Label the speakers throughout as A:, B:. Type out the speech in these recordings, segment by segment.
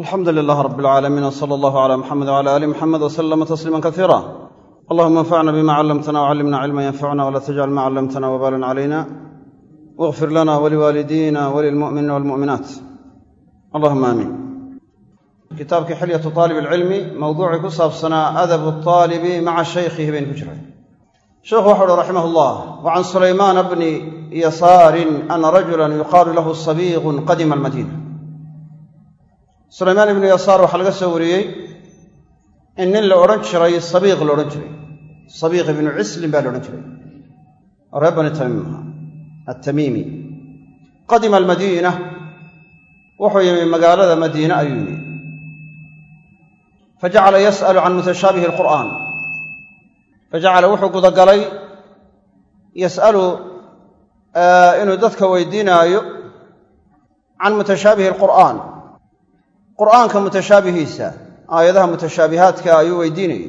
A: alxamdu lilaah rab alcaalamiin w sala allahu cala muxamed wcala aali muxamed wslama tasliima kasiira allahuma anfacna bima callamtana wcallimna cilma yanfacuna wla tajcal ma callamtana wabalan calayna wاغfir lana waliwaalidina walilmu'miniina walmu'minaat allahuma aamiin kitaabkii xilyatu aalib alcilmi mawduucii ku saabsanaa adabu aalibi maca shaykhihi baynu ku jiray sheikhu waxau uhi raximah llah wa can sulaymaana bni yasaarin ana rajulan yuqaalu lahu sabiiqun qadima almadiina sulaymaan ibnu yasaar waxaa laga soo wariyey in nin la odhan jiray sabiiq la odhan jiray. Sabiiq ibnu cislin baa la odhan jiray. Oo reer bani tamiim. Ahaa attamiimi. Qadima almadiina. Wuxuu yimi magaalada madiine ayuu yimi. Fajacala yas'alu can mutashaabihi alqur'aan. Fajacala wuxuu gudagalay yas'alu inuu dadka weydiinaayo can mutashaabihi alqur'aan qur'aanka mutashaabihiisa aayadaha mutashaabihaadka ayuu weydiinayey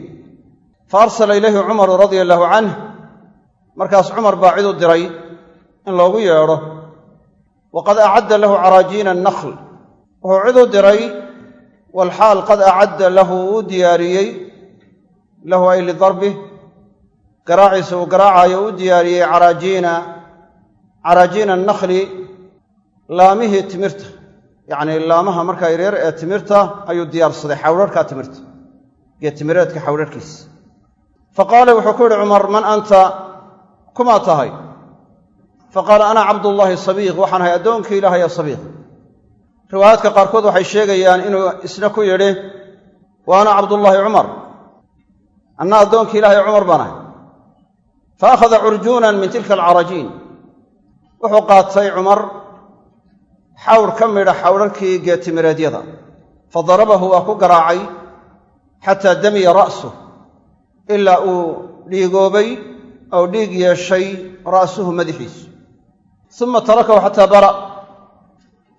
A: fa arsala ilayhi cumaru radia allahu canh markaas cumar baa cid u diray in loogu yeedho waqad acadda lahu caraajiina annakhl. Wuxuu cid u diray walxaal qad acadda lahu uu diyaariyey lahu ay lidarbih garaaciisa uu garaacayo u diyaariyey caraajiina caraajiina annakli laamihii timirta yacnii laamaha markaa yareer ee timirta ayuu diyaarsaday xawrarhkaa timirta geed timireedka xawrarhkiisa fa qaala wuxuu ku yidhi cumar man anta? Kumaa tahay. Fa qaala ana cabdullaahi sabiiq waxaan ahay addoonkii ilaahay ee sabiiq. Riwaayaadka qaarkood waxay sheegayaan inuu isna ku yidhi wa ana cabdullaahi cumar. Anna addoonkii ilahay cumar baan ahay. Fa akhada curjuunan min tilka alcarajiin xawr ka midha xawrarkii geetimireedyada fa darabahu waa ku garaacay xataa damiya ra'suh ilaa uu dhiigoobay oo dhiig yeeshay ra'suhu madaxiisu uma tarakahu xataa bara.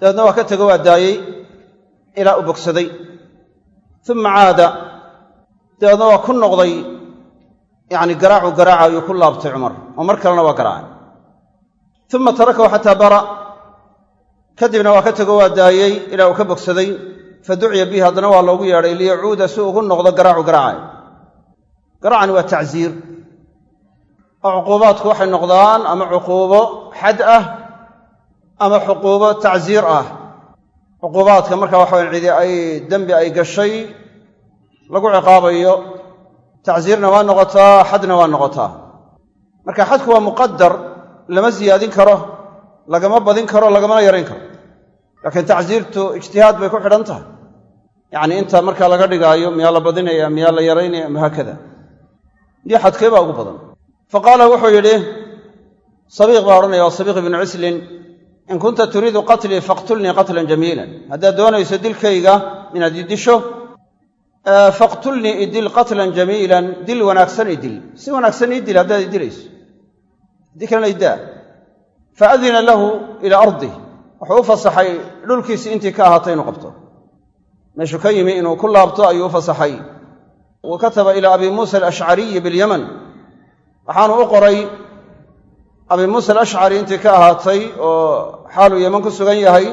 A: Dabeedna waa ka tego waa daayey ilaa uu bogsaday. Uma caada. Dabeedna waa ku noqday yacni garaacuu garaaca ayuu ku laabtay cumar oo mar kalena waa garaacay. Uma tarakahu xataa bara kadibna waa ka tego waa daayey ilaa uu ka bogsaday. Fa duciya bihi haddana waa loogu yeedhay liyacuuda si ugu noqdo garaacu garaacay garaacani waa tacsiir. Oo cuquubaadku waxay noqdaan ama cuquubo xad ah ama xuquubo tacsiir ah. Cuquubaadka marka waxawayan cidi ay dembi ay gashay lagu ciqaabayo tacsiirna waa noqotaa xadna waa noqotaa. Marka xadku waa muqadar lama siyaadin karo lagama badin karo lagamana yarayn karo laakiin tacsiirtu ijtihaad bay ku xidhan tahay. Yacnii inta markaa laga dhigaayo miyaa la badinaya miyaa la yaraynaya mahaakada iyo xadkee baa ugu badan. Fa qaala wuxuu yidhi sabiiq baa odhanaya waa sabiiq ibnu cislin in kunta turiidu qatlii faqtulnii qatlan jamiilan. Haddaad doonayso dilkayga inaad idisho faqtulnii idil qatlan jamiilan dil wanaagsan idil si wanaagsan idil haddaad idilayso haddii kalena iddaa faadina lahu ilaa ardih wuxuu u fasaxay dhulkiisii intii ka ahaatay inuu qabto. Meeshuu ka yimi inuu ku laabto ayuu u fasaxay. Wa kataba ilaa abi muusa alashcariyi bilyaman. Waxaanu u qoray abi muusa alashcari intii ka ahaatay oo xaaluu yeman ku sugan yahay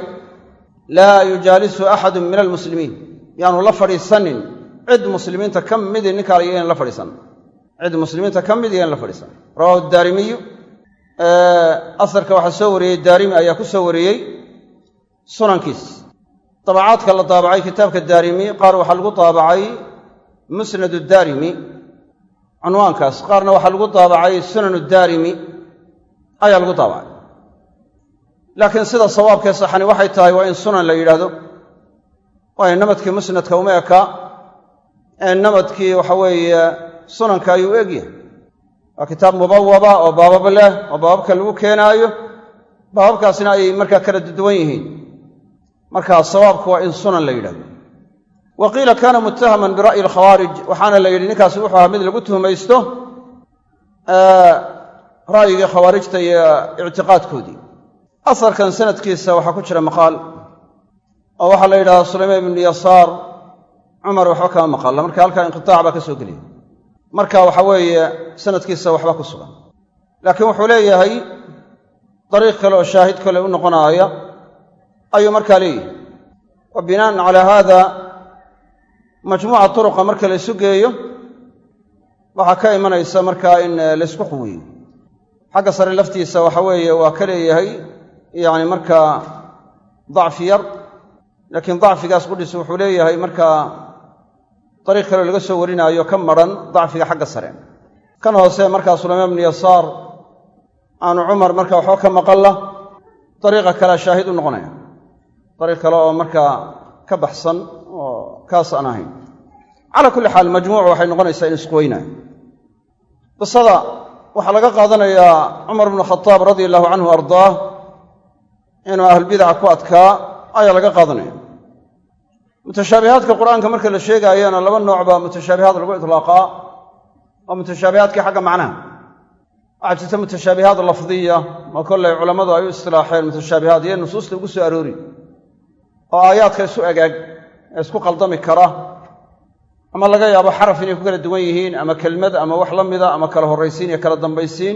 A: laa yujaalisu axadun min almuslimiin. Yaanu la fadhiisanin. Cid muslimiinta ka midi ninkaa yan la fadhiisan. Cid muslimiinta ka mid yan la fadhiisan. Rawahu daarimiyu. Asarka waxaa soo wariyey daarimi ayaa ku soo wariyey sunankiis. Dabacaadka la daabacay kitaabka daarimi qaar waxaa lagu daabacay musnadu daarimi. Cunwaankaas qaarna waxaa lagu daabacay sunanu daarimi ayaa lagu daabacay. Laakiin sida sawaabkee saxani waxay tahay waa in sunan la yidhaahdo. Waayo namadkii musnadka uma eka ee namadkii waxa weeye sunanka ayuu u egyahay waa kitaab mubawaba oo baabab leh oo baababka lagu keenaayo. Baababkaasna ay markaa kala duwan yihiin markaa sawaabku waa in sunan la yidhahdo. Wa qiila kaana muttahaman bira'yi alkhawaarij waxaana la yidhi ninkaasi wuxuu ahaa mid lagu tuhmaysto ra'yigii khawaarijta iyo ictiqaadkoodii. Asarkan sanadkiisa waxaa ku jira maqaal oo waxaa la yidhahdaa sulaymaan ibnu yasaar. Cumar waxba kama maqalla marka halkaa inqitaac baa ka soo gelaya marka waxa weeye sanadkiisa waxba ku sugan. Laakiin wuxuu leeyahay dariiq kale oo shaahid kale u noqonaaya ayuu markaa leeyahay. Wa binaan calaa haada majmuuca turuqa marka la isu geeyo waxaa ka imanaysa markaa in laysku quwiyo xagga sare laftiisa waxa weeye waa ka leeyahay yacni markaa dacfi yar laakiin dacfigaas qudhiis wuxuu leeyahay markaa dariiq kaleo laga soo warinaayo ka maran dacfiga xagga sare. Kan hoose markaa sulaymaan bnu yasaar aanu cumar marka waxba ka maqalla dariiqa kalea shaahid u noqonaya dariiq kale oo markaa ka baxsan oo kaas aan ahayn. Calaa kulli xaal majmuucu waxay noqonaysaa in isquweynaayo qisada waxaa laga qaadanayaa cumar bnu khadaab radia allahu canhu ardaah inuu ahlulbidaca ku adkaa ayaa laga qaadanaya. Mutashaabihaadka qur'aanka marka la sheegaayana laba nooc baa mutashaabihaad lagu itlaaqaa waa mutashaabihaadkii xagga macnaha. Waxaa jirta mutashaabihaad lafdiya oo kollay culammadu ay u istilaaxeen mutashaabihaad iyo nusuusta ugu soo aroori oo aayaadka isu egaag ee isku qaldami kara. Ama laga yaabo xaraf inay ku kala duwan yihiin ama kelmad ama wax la mida ama kala horraysiin iyo kala dambaysiin.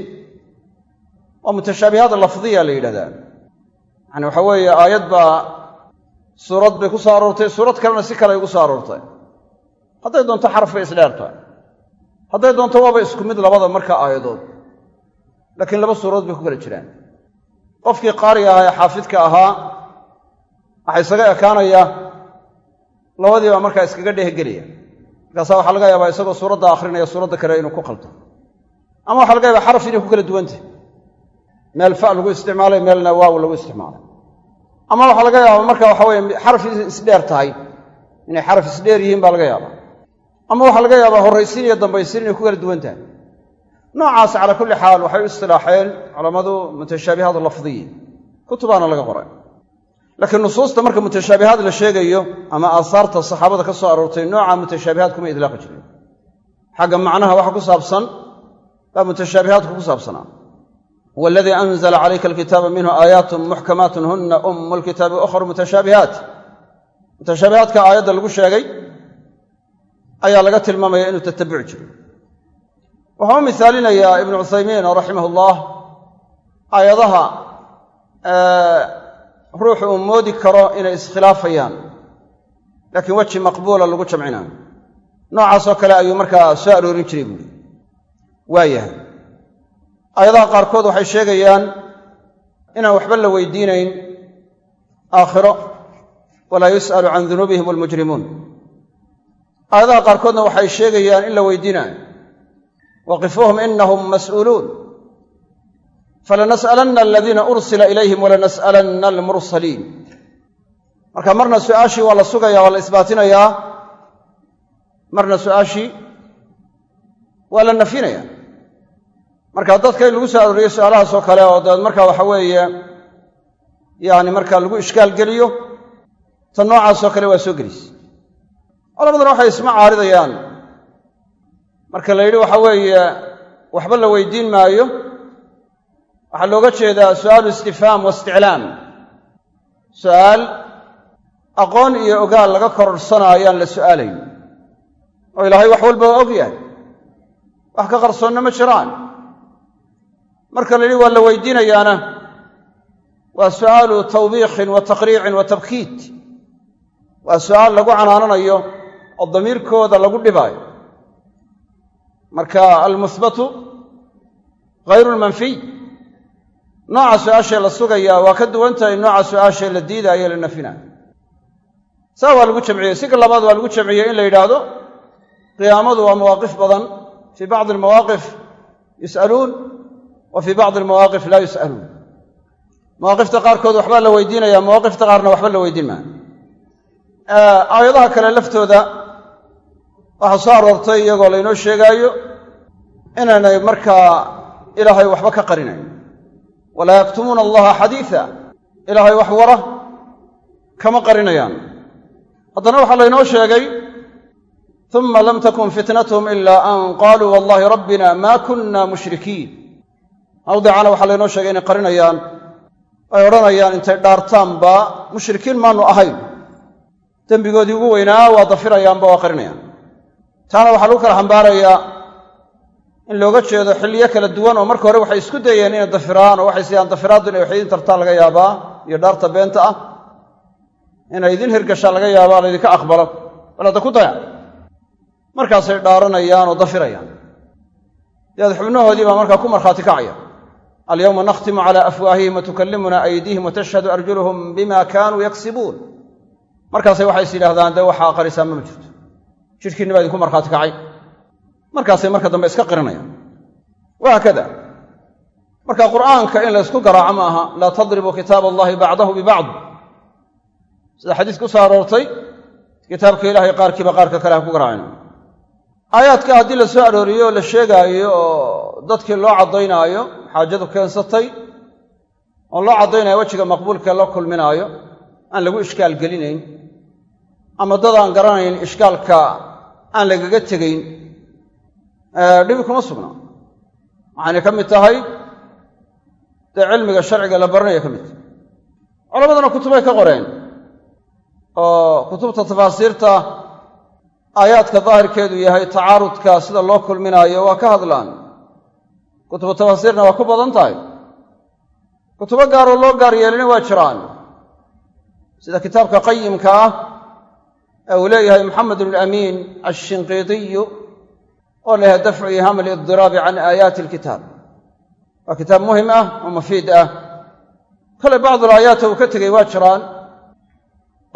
A: Waa mutashaabihaad lafdiya la yidhahdaa. Yani waxa weeye aayad baa suurad bay ku soo aroortay suurad kalena si kale ay ugu soo aroortay. Hadday doonto xaraf bay isdheer tahay hadday doonto waaba isku mid labada marka aayadood. Laakiin laba suuradood bay ku kala jiraan. Qofkii qaariga ahaa ee xaafidka ahaa waxaa isaga ekaanaya labadiiba markaa iskaga dhehgelaya markaasa waxaa laga yaabaa isagoo suuradda akhrinaya suuradda kale inuu ku qaldo ama waxa laga yaabaa xaraf inay ku kala duwantah meel fa lagu isticmaalay meelna waaw lagu isticmaalay. Ama waxaa laga yaabaa marka waxa weye xaraf isdheer tahay. Inay xaraf isdheer yihiin baa laga yaabaa. Ama waxaa laga yaabaa horraysiin iyo dambaysiin inay ku kala duwan tahay. Noocaas calaa kulli xaal waxay u istilaaxeen culammadu mutashaabihaad lafdiyi kutubaana laga qoray laakiin nusuusta marka mutashaabihaad la sheegayo ama aasaarta saxaabada ka soo aroortay nooca mutashaabihaad kuma idlaaqi jirin. Xagga macnaha waxa ku saabsan baa mutashaabihaadku ku saabsanaa. Huwa aladii anzala calayka alkitaaba minhu aayaatun muxkamaatun huna ummu lkitaabi ukhru mutashaabihaat. Mutashaabihaadka aayadda lagu sheegay ayaa laga tilmaamaya inuu tatabuci jiro wuxuu u misaalinayaa ibnu cuthaymiin raximah aayadaha ruuxu uu moodi karo inay iskhilaafayaan laakiin weji maqbuula lagu jamcinaayo noocaasoo kale ayuu markaa soo aroorin jiray buuri waayahay aayadaha qaarkood waxay sheegayaan inaan waxba la weydiinayn aakhiro walaa yus'alu can dunuubihim almujrimuun. Aayadaha qaarkoodna waxay sheegayaan in la weydiinaayo. Waqifuuhum inahum mas'uuluun falanas'alanna aladiina ursila ilayhim walanas'alanna almursaliin marka marna su'aashii waa la sugaya waa la isbaatinayaa marna su'aashii waa la nafinaya. Marka dadka in lagu soo arooriyo su'aalahaasoo kale oo dabeed marka waxa weeye yani marka lagu ishkaal geliyo ta noocaasoo kale waa soo gelis. Culamaduna waxay isma caaridayaan. Marka la yidhi waxa weeye waxba la weydiin maayo waxaa looga jeedaa su'aalu istifhaam wa isticlaam. Su'aal aqoon iyo ogaal laga kororhsanaayaan la su'aalayn oo ilaahay wax walba waa og yahay. Wax ka qarsoonna ma jiraan. Marka la waa la weydiinayaana. Waa su'aalu tawbiikhin wa taqriicin wa tabkiit waa su'aal lagu canaananayo oo damiirkooda lagu dhibaayo. Marka almuhbatu hayru lmanfiy nooca su'aashee la sugayaa waa ka duwan tahay nooca su'aashee la diidaayo la nafinayo. Saa waa lagu jamciyey. Si labaad waa lagu jamciyey in la yidhaahdo qiyaamadu waa mawaaqif badan. Fii bacdi almawaaqif yus'aluun wa fii bacdi almawaaqif laa yus'aluun. Mawaaqifta qaarkood waxbaa la weydiinaya mawaaqifta qaarna waxba la weydiin maayo. Aayadaha kale laftooda waxaa soo aroortay iyagoo laynoo sheegaayo inaanay markaa ilaahay waxba ka qarinayn walaa yaktumuuna allaha xadiida ilaahay wax wara kama qarinayaan. Haddana waxaa laynoo sheegay uma lam takun fitnatuhum ila an qaluu wallahi rabbina ma kunna mushrikiin. Mawdicana waxaa laynoo sheegay inay qarinayaan ay odhanayaan intay dhaartaanba mushrikiin maanu ahayn. Dembigoodii ugu weynaa waa dafirayaanba waa qarinayaan. Taana waxaa lagu kala xambaarayaa in looga jeedo xilliyo kala duwan oo marka hore waxay isku dayeen inay dafiraan oo waxay sidaan dafiraaddu inay wax idiin tartaan laga yaabaa iyo dhaarta beenta ah inay idin hirgashaa laga yaabaa laydinka aqbalo. Bal hadda ku daya markaasay dhaaranayaan oo dafirayaan. Dabeed xubnahoodii baa markaa ku markhaati kacaya. Alyawma nakhtimu calaa afwaahihim wa tukallimuna aydiihim wa tashhadu arjuluhum bima kaanuu yaksibuun markaasay waxay is yidhahdaan dee waxaa qarisaa mama jirto. Jidhkiinni baa idinku markhaati kacay markaasay marka dambe iska qiranayaan wahaakada marka qur'aanka in la ysku garaaco ma aha laa tadribuu kitaab allahi bacdahu bibacd sida xadiis ku soo aroortay kitaabka ilaahay qaarkiiba qaarka kale ha ku garaacina aayaadka haddii la soo arooriyo oo la sheegaayo oo dadkii loo caddaynaayo xaajadu keensatay oo loo caddaynayo wejiga maqbuulkae loo kulminaayo aan lagu ishkaal gelinayn ama dad aan garanayn ishkaalka aan lagaga tegayn dhibi kuma sugna waxaynay ka mid tahay dee cilmiga sharciga la baranaya ka mid. Tahay kutubay ka qoreen oo kutubta tafaasiirta aayaadka daahirkeedu yahay tacaarudka sida loo kulminaayo waa ka hadlaan. Kutubu tafaasiirna waa ku badan tahay. Kutubo gaaroo loo gaar yeelina waa jiraan. Sida kitaabka qayimka ah ee uu leeyahay maxamed ibnulamiin ashinqiidiyu oo la yahay dafcu iham alidiraabi can aayaati alkitaab. Waa kitaab muhiim ah oo mafiid ah. Kale bacdul aayaata uu ka tegey waa jiraan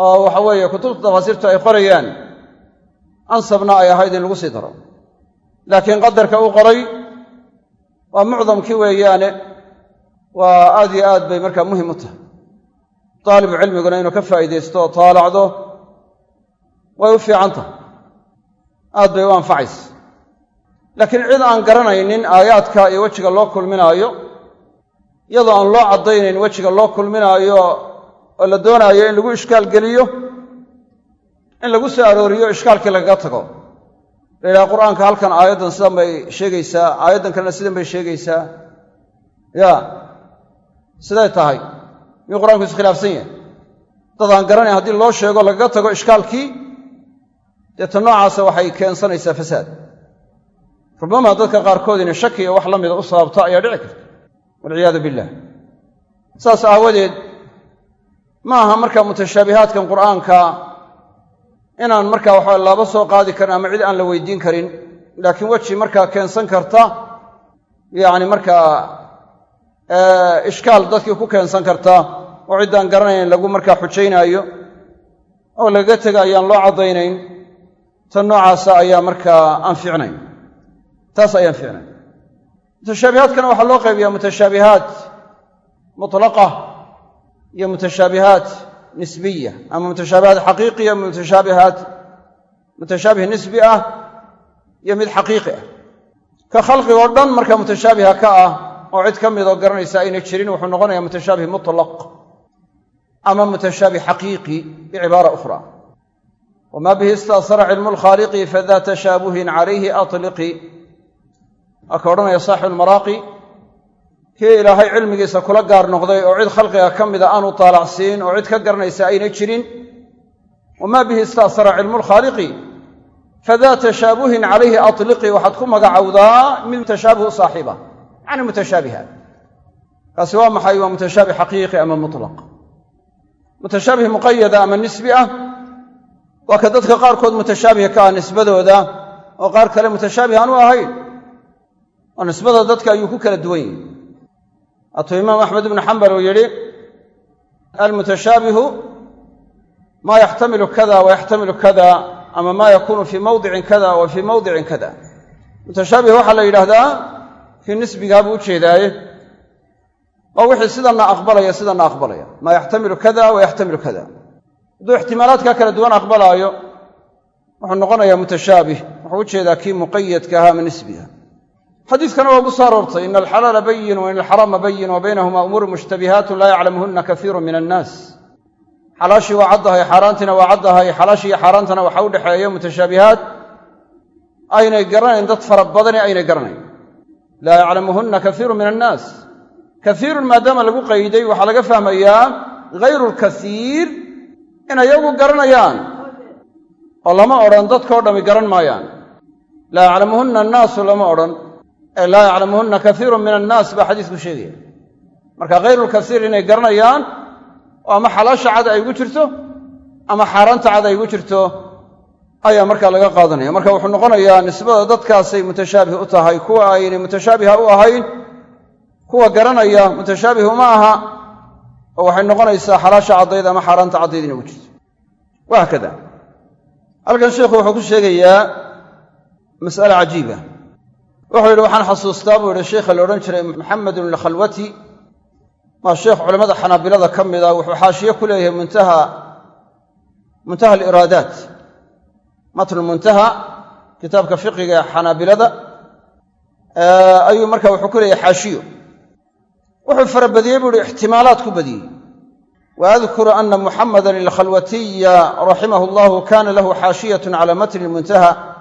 A: oo waxa weeye kutubta tafaasiirtu ay qorayaan. Ansabna ay ahayd in lagu sii daro. Laakiin qadarka uu qoray waa mucdamkii weeyaane waa aad yo aad bay markaa muhiim u tahay. Daalibu cilmiguna inuu ka faa'iidaysto oo taalacdo way u fiican tahay. Aad bay u anfacaysa laakiin cid aan garanaynin aayaadka iyo wejiga loo kulminaayo iyadoo aan loo caddaynayn wejiga loo kulminaayo oo la doonaayo in lagu ishkaal geliyo in lagu soo arooriyo ishkaalkii lagaga tago. La yidhaha qur'aanka halkan aayaddan sidan bay sheegaysaa aayaddan kalena sidan bay sheegaysaa. Ya siday tahay. Miyuu qur'aanku iskhilaafsan yahay? Dad aan garanayn haddii loo sheego lagaga tago ishkaalkii deeta noocaasa waxay keensanaysaa fasaad rubama dadka qaarkood inay shaki iyo wax la mida u sababto ayaa dhici karta. Walciyaadu billah. Saas aawadeed ma aha marka mutashaabihaadkan qur'aanka inaan markaa waxa laaba soo qaadi karin ama cid aan la weydiin karin laakiin weji markaa keensan karta yacni markaa ishkaal dadkii ku keensan karta oo ciddaan garanayn lagu markaa xujaynaayo oo lagaga tega ayaan loo caddaynayn tan noocaasa ayaa markaa aan fiicnayn taas ayaan fiicnayn mutashaabihaadkana waxaa loo qaybiyaa mutashaabihaat mutlaqa iyo mutashaabihaat nisbiya. Ama mutashaabihaat xaqiiqiya mutashaabihaat mutashaabih nisbi ah iyo mid xaqiiqi ah. Ka khalqiga oo dhan marka mutashaabiha ka ah oo cid ka midoo garanaysa ayna jirin wuxuu noqonayaa mutashaabih mutlaq ama mutashaabih xaqiiqi bicibaara ukhra wamaa bihi istaasara cilmu lkhaaliqi fada tashaabuhin calayhi atliqi waa ka odhanaya saaxibu lmaraaqi kii ilaahay cilmigiisa kula gaar noqday oo cid khalqiga ka mida aanu taalacsiin oo cid ka garanaysa ayna jirin? Wamaa bihi istaasara cilmu lkhaaliqi fadaa tashaabuhin calayhi atliqi waxaad ku magacowdaa mid mutashaabihu saaxiiba yacni mutashaabihaat kaasi waa maxay? Waa mutashaabih xaqiiqi ama mutlaq? Mutashaabih muqayada ama nisbi ah? Waa ka dadka qaarkood mutashaabih ka ah nisbadooda oo qaar kale mutashaabih aan ahayn oo nisbada dadka ayuu ku kala duwan yihi atuu imaam axmed ibnu xambal uu yidhi almutashaabihu maa yaxtamilu kada wa yaxtamilu kada ama maa yakunu fii mawdicin kada wa fii mawdicin kada mutashaabih waxaa la yidhaahdaa kii nisbigaabuu u jeedaaye waa wixii sidanna aqbalaya sidanna aqbalaya. Maa yaxtamilu kada wa yaxtamilu kada hadduu ixtimaalaadkaa kala duwan aqbalaayo wuxuu noqonayaa mutashaabih wuxuu u jeedaa kii muqayadka ahaa ama nisbiga xadiiskana waa ugu soo aroortay ina alxalaala bayin wa ina alxaraama bayin wa baynahuma umuuru mushtabihaatun laa yaclamuhuna kaiiru min annaas. Xalaashii waa caddahay xaaraantiina waa caddahay xalaashii iyo xaaraantana waxa u dhexeeya mutashaabihaat aynay garanayn dad fara badani aynay garanayn. Laa yaclamuhunna kaiiru min annaas. Kaiirun maadaama lagu qayday waxaa laga fahmayaa hayru lkasiir inay yagu garanayaan oo lama odhan dadkao dhami garan maayaan. Laa yaclamuhunna annaasu lama odhan ee laa yaclamuhunna kaiirun min annaas baa xadiisku sheegaya. Marka hayrulkasiir inay garanayaan oo ama xalaasha cad ay ugu jirto ama xaaraanta cad ay ugu jirto ayaa markaa laga qaadanaya. Marka wuxuu noqonayaa nisbada dadkaasay mutashaabih u tahay kuwa aynay mutashaabiha u ahayn kuwa garanaya mutashaabih uma aha oo waxay noqonaysaa xalaasha caddayd ama xaaraanta caddayd inay ugu jirto. Sheikhu wuxuu ku sheegayaa mas'ale cajiiba wuxuu yidhi waxaan xasuustaa buu yidhi sheikha la odhan jiray maxamedun alkhalwati. Waa sheekh culamada xanaabilada ka mida wuxuu xaashiye ku leeyahay muntaha muntaha aliraadaat matnu muntaha kitaabka fiqiga xanaabilada. Ayuu marka wuxuu ku leeyahay xaashiyo. Wuxuu farabadiyey buu ihi ixtimaalaad ku badiyey. Wa adkuru ana muxamadan alkhalwatiya raximah allahu kana lahu xaashiyat cala matni muntaha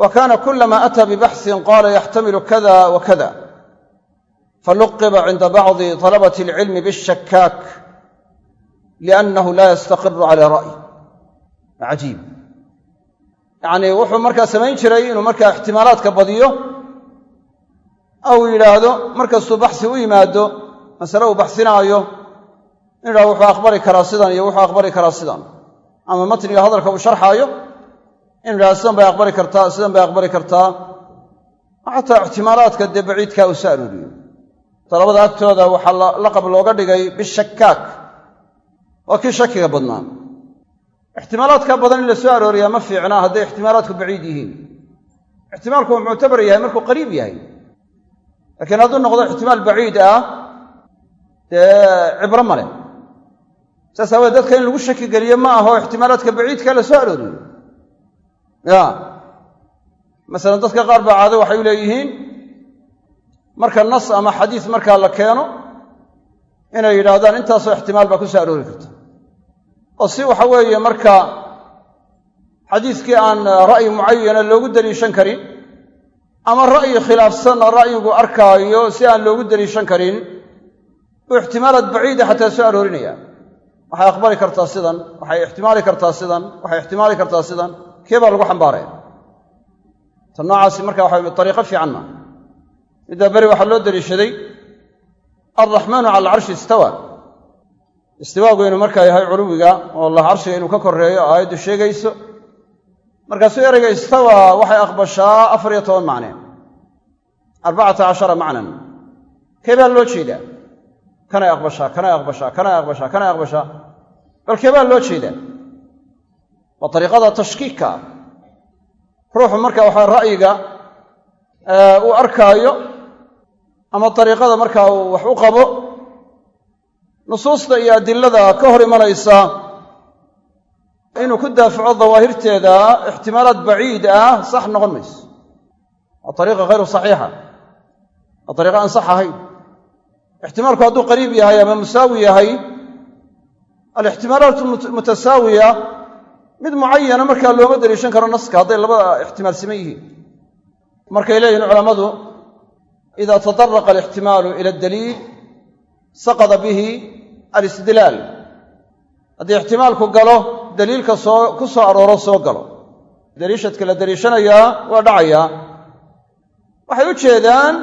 A: wa kana kulama ataa bibaxsin qala yaxtamilu kada wa kada faluqiba cinda bacdi طalabati alcilmi bishakaak liannahu la yastaqiru cala ra'yi cajiib yacnii wuxuu markaa samayn jiray inuu markaa ixtimaalaadka badiyo ou yidhaahdo markastuu baxsi u yimaado masale uu baxsinaayo in yidhahdo wuxuu aqbali karaa sidan iyo wuxuu aqbali karaa sidan ama matniga hadalka uu sharxaayo yidhahdo sidan bay aqbali kartaa sidan bay aqbali kartaa. Xataa ixtimaalaadka dee baciidkaa uu soo arooriyo dalabada agtooda waxaa laqab looga dhigay bishakaak waa kii shakiga badnaa ixtimaalaadka badan in la soo arooriyaa ma fiicna hadday ixtimaalaadku baciid yihiin. Ixtimaalku muctabar yahay markuu qariib yahay. Laakiin hadduu noqdo ixtimaal baciid ah dee cibro ma leh. Saas aaweed dadka in lagu shaki geliyo ma aho ixtimaalaadka baciidka la soo arooriyo ya. Masalan dadka qaar baa caado waxay u leeyihiin marka nas ama xadiis markaa la keeno inay yidhaahdaan intaasoo ixtimaal baa ku soo aroori karta. Oo si waxa weeye marka xadiiskii aan ra'yi mucayana loogu daliishan karin ama ra'yi khilaafsanna ra'yigu arkaayo si aan loogu daliishan karin uu ixtimaalaad baciida xataa soo aroorinaya. Waxay aqbali kartaa sidan waxay ixtimaali kartaa sidan waxay ixtimaali kartaa sidan kee baa lagu xambaaraya? Ta noocaasi marka waxa ariiqo fiican maa middaa beri waxaa loo daliishaday alraxmaanu cala alcarshi istawa. Istiwaagu inuu markaa yahay culuwiga oo allah carshiga inuu ka koreeyo aayaddu sheegayso. Markaasuu ereyga istawa waxay aqbashaa afar iyo toban macne arbacata cashara macnan. Kee baa loo jeedaa? Kanay aqbashaa kanay aqbashaa kanay aqbashaa kanay aqbashaa. Bal kee baa loo jeedaa waa ariiqada tashkiikka ah ruuxu marka waxaa ra'yiga uu arkaayo ama ariiqada markaa uu wax u qabo nusuusta iyo adilada ka hor imanaysa inuu ku daafaco dawaahirteeda ixtimaalaad baciid ah sax noqon mayso. Waa ariiqa hayru saxiixa. Waa ariiqa aan sax ahayn. Ixtimaalku hadduu qariib yahay ama musaawi yahay alixtimaalaat mutasaawiya mid mucayana markaa looma daliishan karo naska hadday labada ixtimaal siman yihiin. Markay leeyihiin culammadu ida tadaraqa alixtimaalu ila adaliil saqada bihi alistidlaal. Haddii ixtimaalku galo daliilka soo ku soo arooro soo galo. Daliishadka la daliishanayaa waa dhacayaa waxay u jeedaan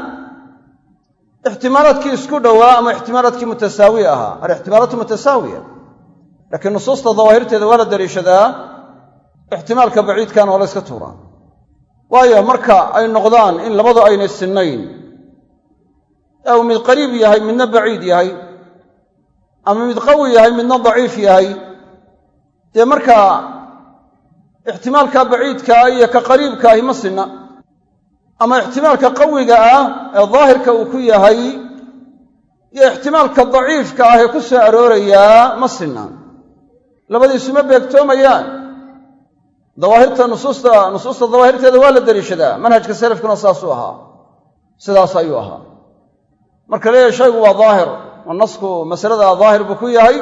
A: ixtimaalaadkii isku dhowaa ama ixtimaalaadkii mutasaawi ahaa. Alixtimaalaatu mutasaawiya laakiin nusuusta dawaahirteeda waa la daliishadaa ixtimaalka baciidkana waa la yska tuuraa waayo marka ay noqdaan in labadu aynay sinnayn ee uu mid qariib yahay midna baciid yahay ama mid qawi yahay midna daciif yahay dee markaa ixtimaalka baciidkaa iyo ka qariibkaahi ma sinna. Ama ixtimaalka qawiga ah ee daahirka uu ku yahay iyo ixtimaalka daciifka ah ee ku soo aroorayaa ma sinna. Labadiisuma beegtoomayaan dawaahirta nusuusta nusuusta dawaahirteeda waa la daliishadaa manhajka salafkuna saasuu ahaa. Sidaas ayuu ahaa. Marka leeyahay shaygu waa daahir. Nasku masalada daahir buu ku yahay.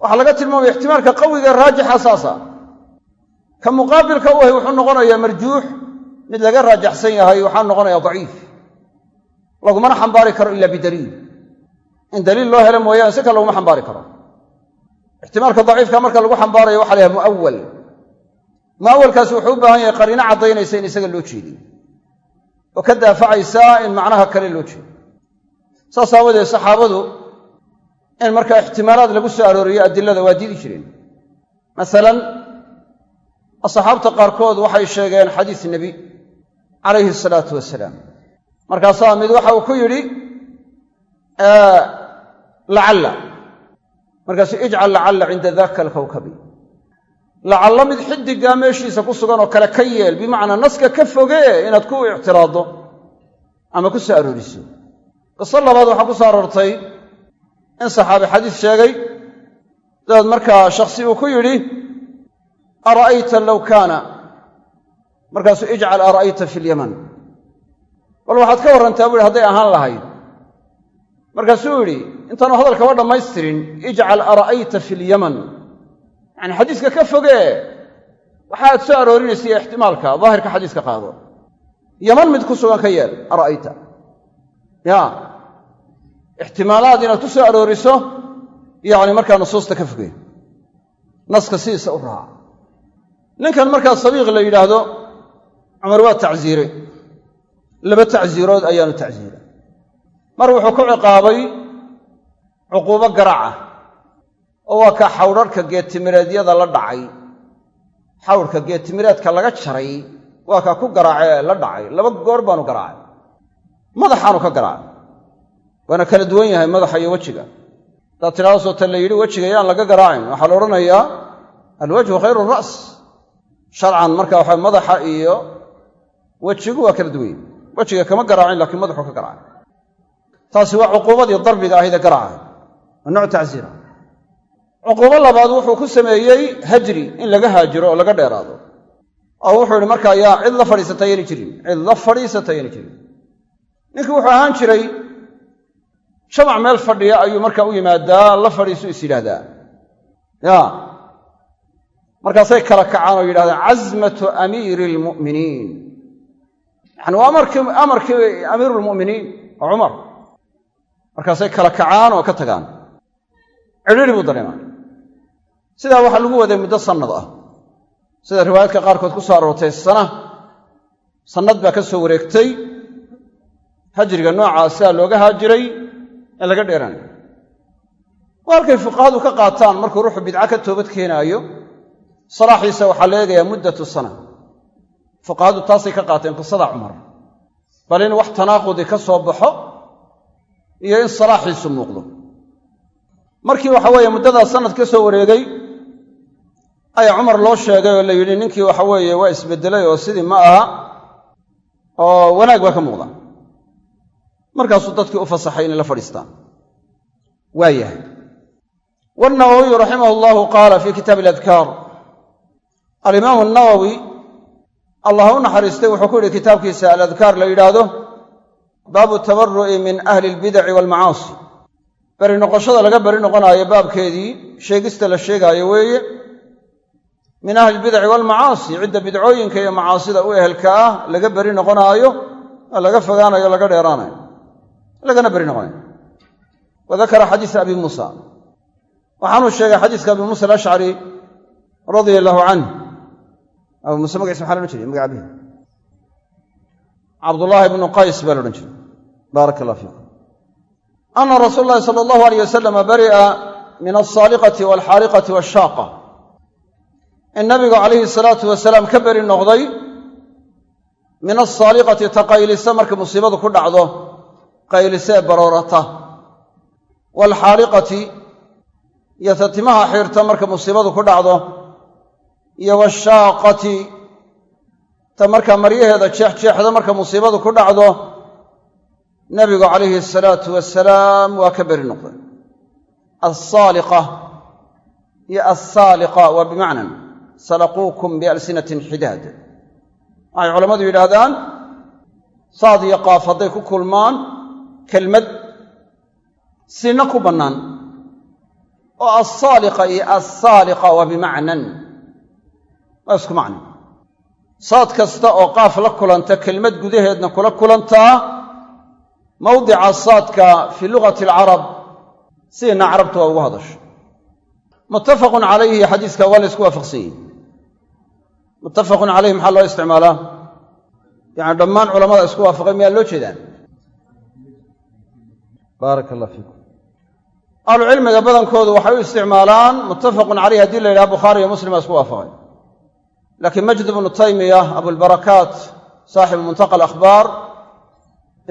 A: Waxaa laga tilmaamaya ixtimaalka qawiga raajixa saasa. Ka muqaabilka u ahay wuxuu noqonayaa marjuux. Mid laga raajaxsan yahay waxaa noqonaya daciif. Lagumana xambaari karo ila bidaliil. In daliil loo helo mooyaane si kale laguma xambaari karo. Ixtimaalka daciifka marka lagu xambaarayo waxa la muawal muawalkaasi wuxuu u baahan yahay qariino caddaynaysa in isaga loo jeediyo oo ka daafacaysa in macnaha kale loo jeedo. saas aawadeed saxaabadu in markaa ixtimaalaad lagu soo arooriyo adilada waa diidi jireen. masalan asxaabta qaarkood waxay sheegeen xadiis nebi calayhi asalaatu wasalaam. markaasaa mid waxa uu ku yidhi lacalla. markaasuu ijcal lacalla cinda daka alkawkabi lacallo mid xidigaa meeshiisa ku sugan oo kale ka yeel bimacnaa naska ka fogee inaad ku ictiraaddo ama ku soo arooriso. Qiso labaad waxaa ku soo aroortay in saxaabi xadiis sheegay dabeed markaa shakhsi uu ku yidhi ara'ayta low kaana. Markaasuu ijcal ara'ayta fi lyaman bal waxaad ka warrantaa bu ihi hadday ahaan lahayd. Markaasuu yidhi intaanu hadalkaba dhammaystirin. Ijcal ara'ayta fi lyaman yacani xadiiska ka fogee waxaad soo aroorinaysa ixtimaalka daahirka xadiiska qaado. Yaman mid ku sugan ka yeel ara'ayta. Ya ixtimaalaad inaad ku soo arooriso yacni markaa nusuusta ka fogee naska sidiisa u raaca ninkan markaa sabiiq la yidhaahdo cumar waa tacsiire laba tacsiirood ayaanu tacsiira mar wuxuu ku ciqaabay cuquubo garaaca oo waa ka xawdharhka geedtimireedyada la dhacay. Xawdhka geedtimireedka laga jaray waa kaa ku garaacee la dhacay. Laba goor baanu garaacay. Madaxaanu ka garaacay. Waana kala duwan yahay madaxa iyo wejiga. Hadaad tidhahdo soota la yidhi wejiga yaan laga garaacin. Waxaa la odhanayaa alwajhu khayru ra's. Sharcan marka waxa madaxa iyo wejigu waa kala duwan. Wejiga kama garaacin laakiin madaxuu ka garaacay taasi waa cuquubadii darbiga ahayd ee garaaca waa nooc tacsiira cuquubo labaad wuxuu ku sameeyey hajri in laga haajiro oo laga dheeraado. Oo wuxuu yihi markaa yaa cid la fadhiisata yana jirin cid la fadhiisata yana jirin. Ninkii wuxuu ahaan jiray jamac meel fadhiya ayuu markaa u yimaadaa la fadhiisu is yidhaahdaa. Ya. Markaasay kala kacaan oo yidhahdaan casmatu amiiri almu'miniin yani waa amarkii amarkii amiiru lmu'miniin waa cumar. Markaasay kala kacaan oo ka tagaan. Cidhiri buu dareemaa sidaa waxaa lagu waday muddo sannad ah. Sida riwaayaadka qaarkood ku soo aroortay sana sannad baa ka soo wareegtay. Hajriga noocaa sidaa looga haajiray ee laga dheeraanayo waa halkay fuqahadu ka qaataan markuu ruuxu bidca ka toobad keenaayo. Salaaxiisa waxaa la eegayaa muddatu sana. Fuqahadu taasay ka qaateen qisada cumar. Bal in wax tanaaqudi ka soo baxo iyo in salaaxiisu muuqdo. Markii waxa weeye muddadaa sanad ka soo wareegay ayaa cumar loo sheegay oo la yidhi ninkii waxa weeye waa isbedelay oo sidii ma aha oo wanaag baa ka muuqda. Markaasuu dadkii u fasaxay inay la fadhiistaan. Waa yahay. Wanawowiyu raximah allahu qaala fii kitaabi aladkaar alimaamu nawowi allah u naxariistay wuxuu ku yidhi kitaabkiisa aladkaar la yidhaahdo baabu tabaru'i min ahli albidaci waalmacaasi beri noqoshada laga beri noqonaayo baabkeedii sheegista la sheegaayo weeye min ahli albidaci waalmacaasi cidda bidcooyinka iyo macaasida u ehelka ah laga beri noqonaayo laga fogaanayo laga dheeraanayo. Lagana beri noqonayo wa dakara xadiisa abi muusa. Waxaanuu sheegay xadiiska abi muusa alashcari radia allaahu canh abu muuse magaciisa maxaa la odhan jiray magaca abihi cabdullaahi bnu qays baa la odhan jiray. Baarak allah fiikum. Ana rasuula llahi sala allahu alayh wasalama bari'a min alsaaliqati walxaariqati washaaqa in nabigu calayhi salaatu wasalaam ka beri noqday min alsaaliqati ta qaylisa marka musiibadu ku dhacdo qaylisee baroorata. Waalxaariqati iyo ta timaha xiirta marka musiibadu ku dhacdo. Iyo washaaqati ta markaa maryaheeda jeexjeexda marka musiibadu ku dhacdo nabigu calayhi asalaatu wasalaam waa ka beri noqday. Alsaaliqa iyo alsaaliqa waa bimacnan salaquukum bialsinatin xidaad. Waxay culammadu yidhaahdaan saad iyo qaaf hadday ku kulmaan kelmad sina ku bannaan. Oo alsaaliqa iyo alsaaliqa waa bimacnan waa isku macno saad kasta oo qaaf la kulanta kelmad gudaheedna kula kulantaa mawdica saadka fii lugati alcarab sidayna carabtu waa ugu hadasho. Muttafaqun calayhi xadiiska waa la ysku waafaqsan muttafaqun calayhi maxaa loo isticmaalaa? Yacani dhammaan culamada isku waafaqay miyaa loo jeedaa baarak allah fiikum ahlucilmiga badankoodu waxay u isticmaalaan muttafaqun caleyh haddii la yidhaha bukhaari iyo muslim baa isku waafaqay. Laakiin majd ibnu taymiya abulbarakaat saaxibu muntaqa alakhbaar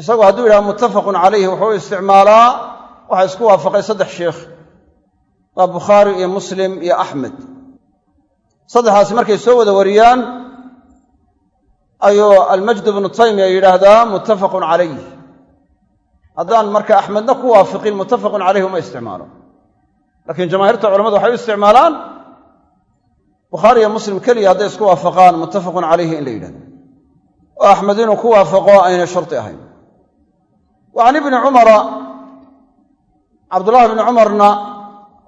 A: isagu hadduu yidhaha muttafaqun calayhi wuxuu u isticmaalaa waxaa isku waafaqay saddex sheikh waa bukhaari iyo muslim iyo axmed saddexdaasi markay soo wada wariyaan ayuu almajd ibnu taymiya yidhaahdaa muttafaqun calayh. Haddaan marka axmedna ku waafiqin muttafaqun calayhi uma isticmaalo. Laakiin jamaahiirta culamadu waxay u isticmaalaan bukhaari iyo muslim keliya hadday isku waafaqaan muttafaqun calayhi in la yidhahdo. Oo axmed inuu ku waafaqo aynay shardi ahayn. Wa can ibni cumara cabdullahi bni cumarna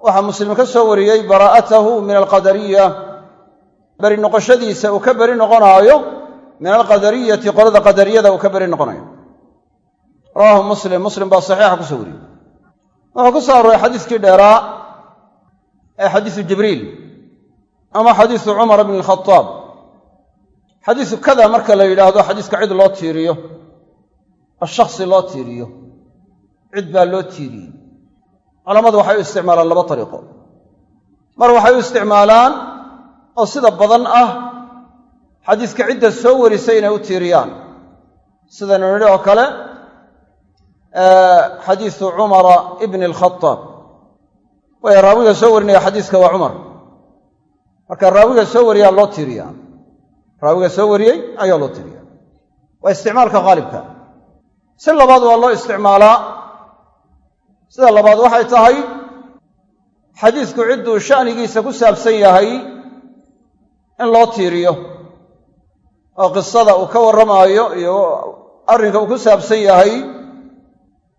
A: waxaa muslim ka soo wariyey baraa'atahu min alqadariya beri noqoshadiisa uu ka beri noqonaayo min alqadariyati qolada qadariyada uu ka beri noqonayo rawaahu muslim muslim baa saxiixa ku soo wariyey. Wuxuu ku soo arooray xadiiskii dheeraa ee xadiisu jibriil ama xadiisu cumar bni alkhadaab xadiisu kada marka la yidhaahdo xadiiska cid loo tiiriyo oo shakhsi loo tiiriyo cid baa loo tiiriyey. Culammadu waxay u isticmaalaan laba ariiqo mar waxay u isticmaalaan oo sida badan ah xadiiska cidda soo warisay inay u tiiriyaan. Sidaynu nidhi oo kale xadiisu cumara ibni alkhadaab waayo raawiga soo warinaya xadiiska waa cumar. Marka raawiga soo wariyaa loo tiiriyaa. Raawiga soo wariyey ayaa loo tiiriya waa isticmaalka haalibka si labaad waa loo isticmaalaa. Sida labaad waxay tahay xadiisku cidduu sha'nigiisa ku saabsan yahay in loo tiiriyo oo qisada uu ka warramaayo iyo arrinka uu ku saabsan yahay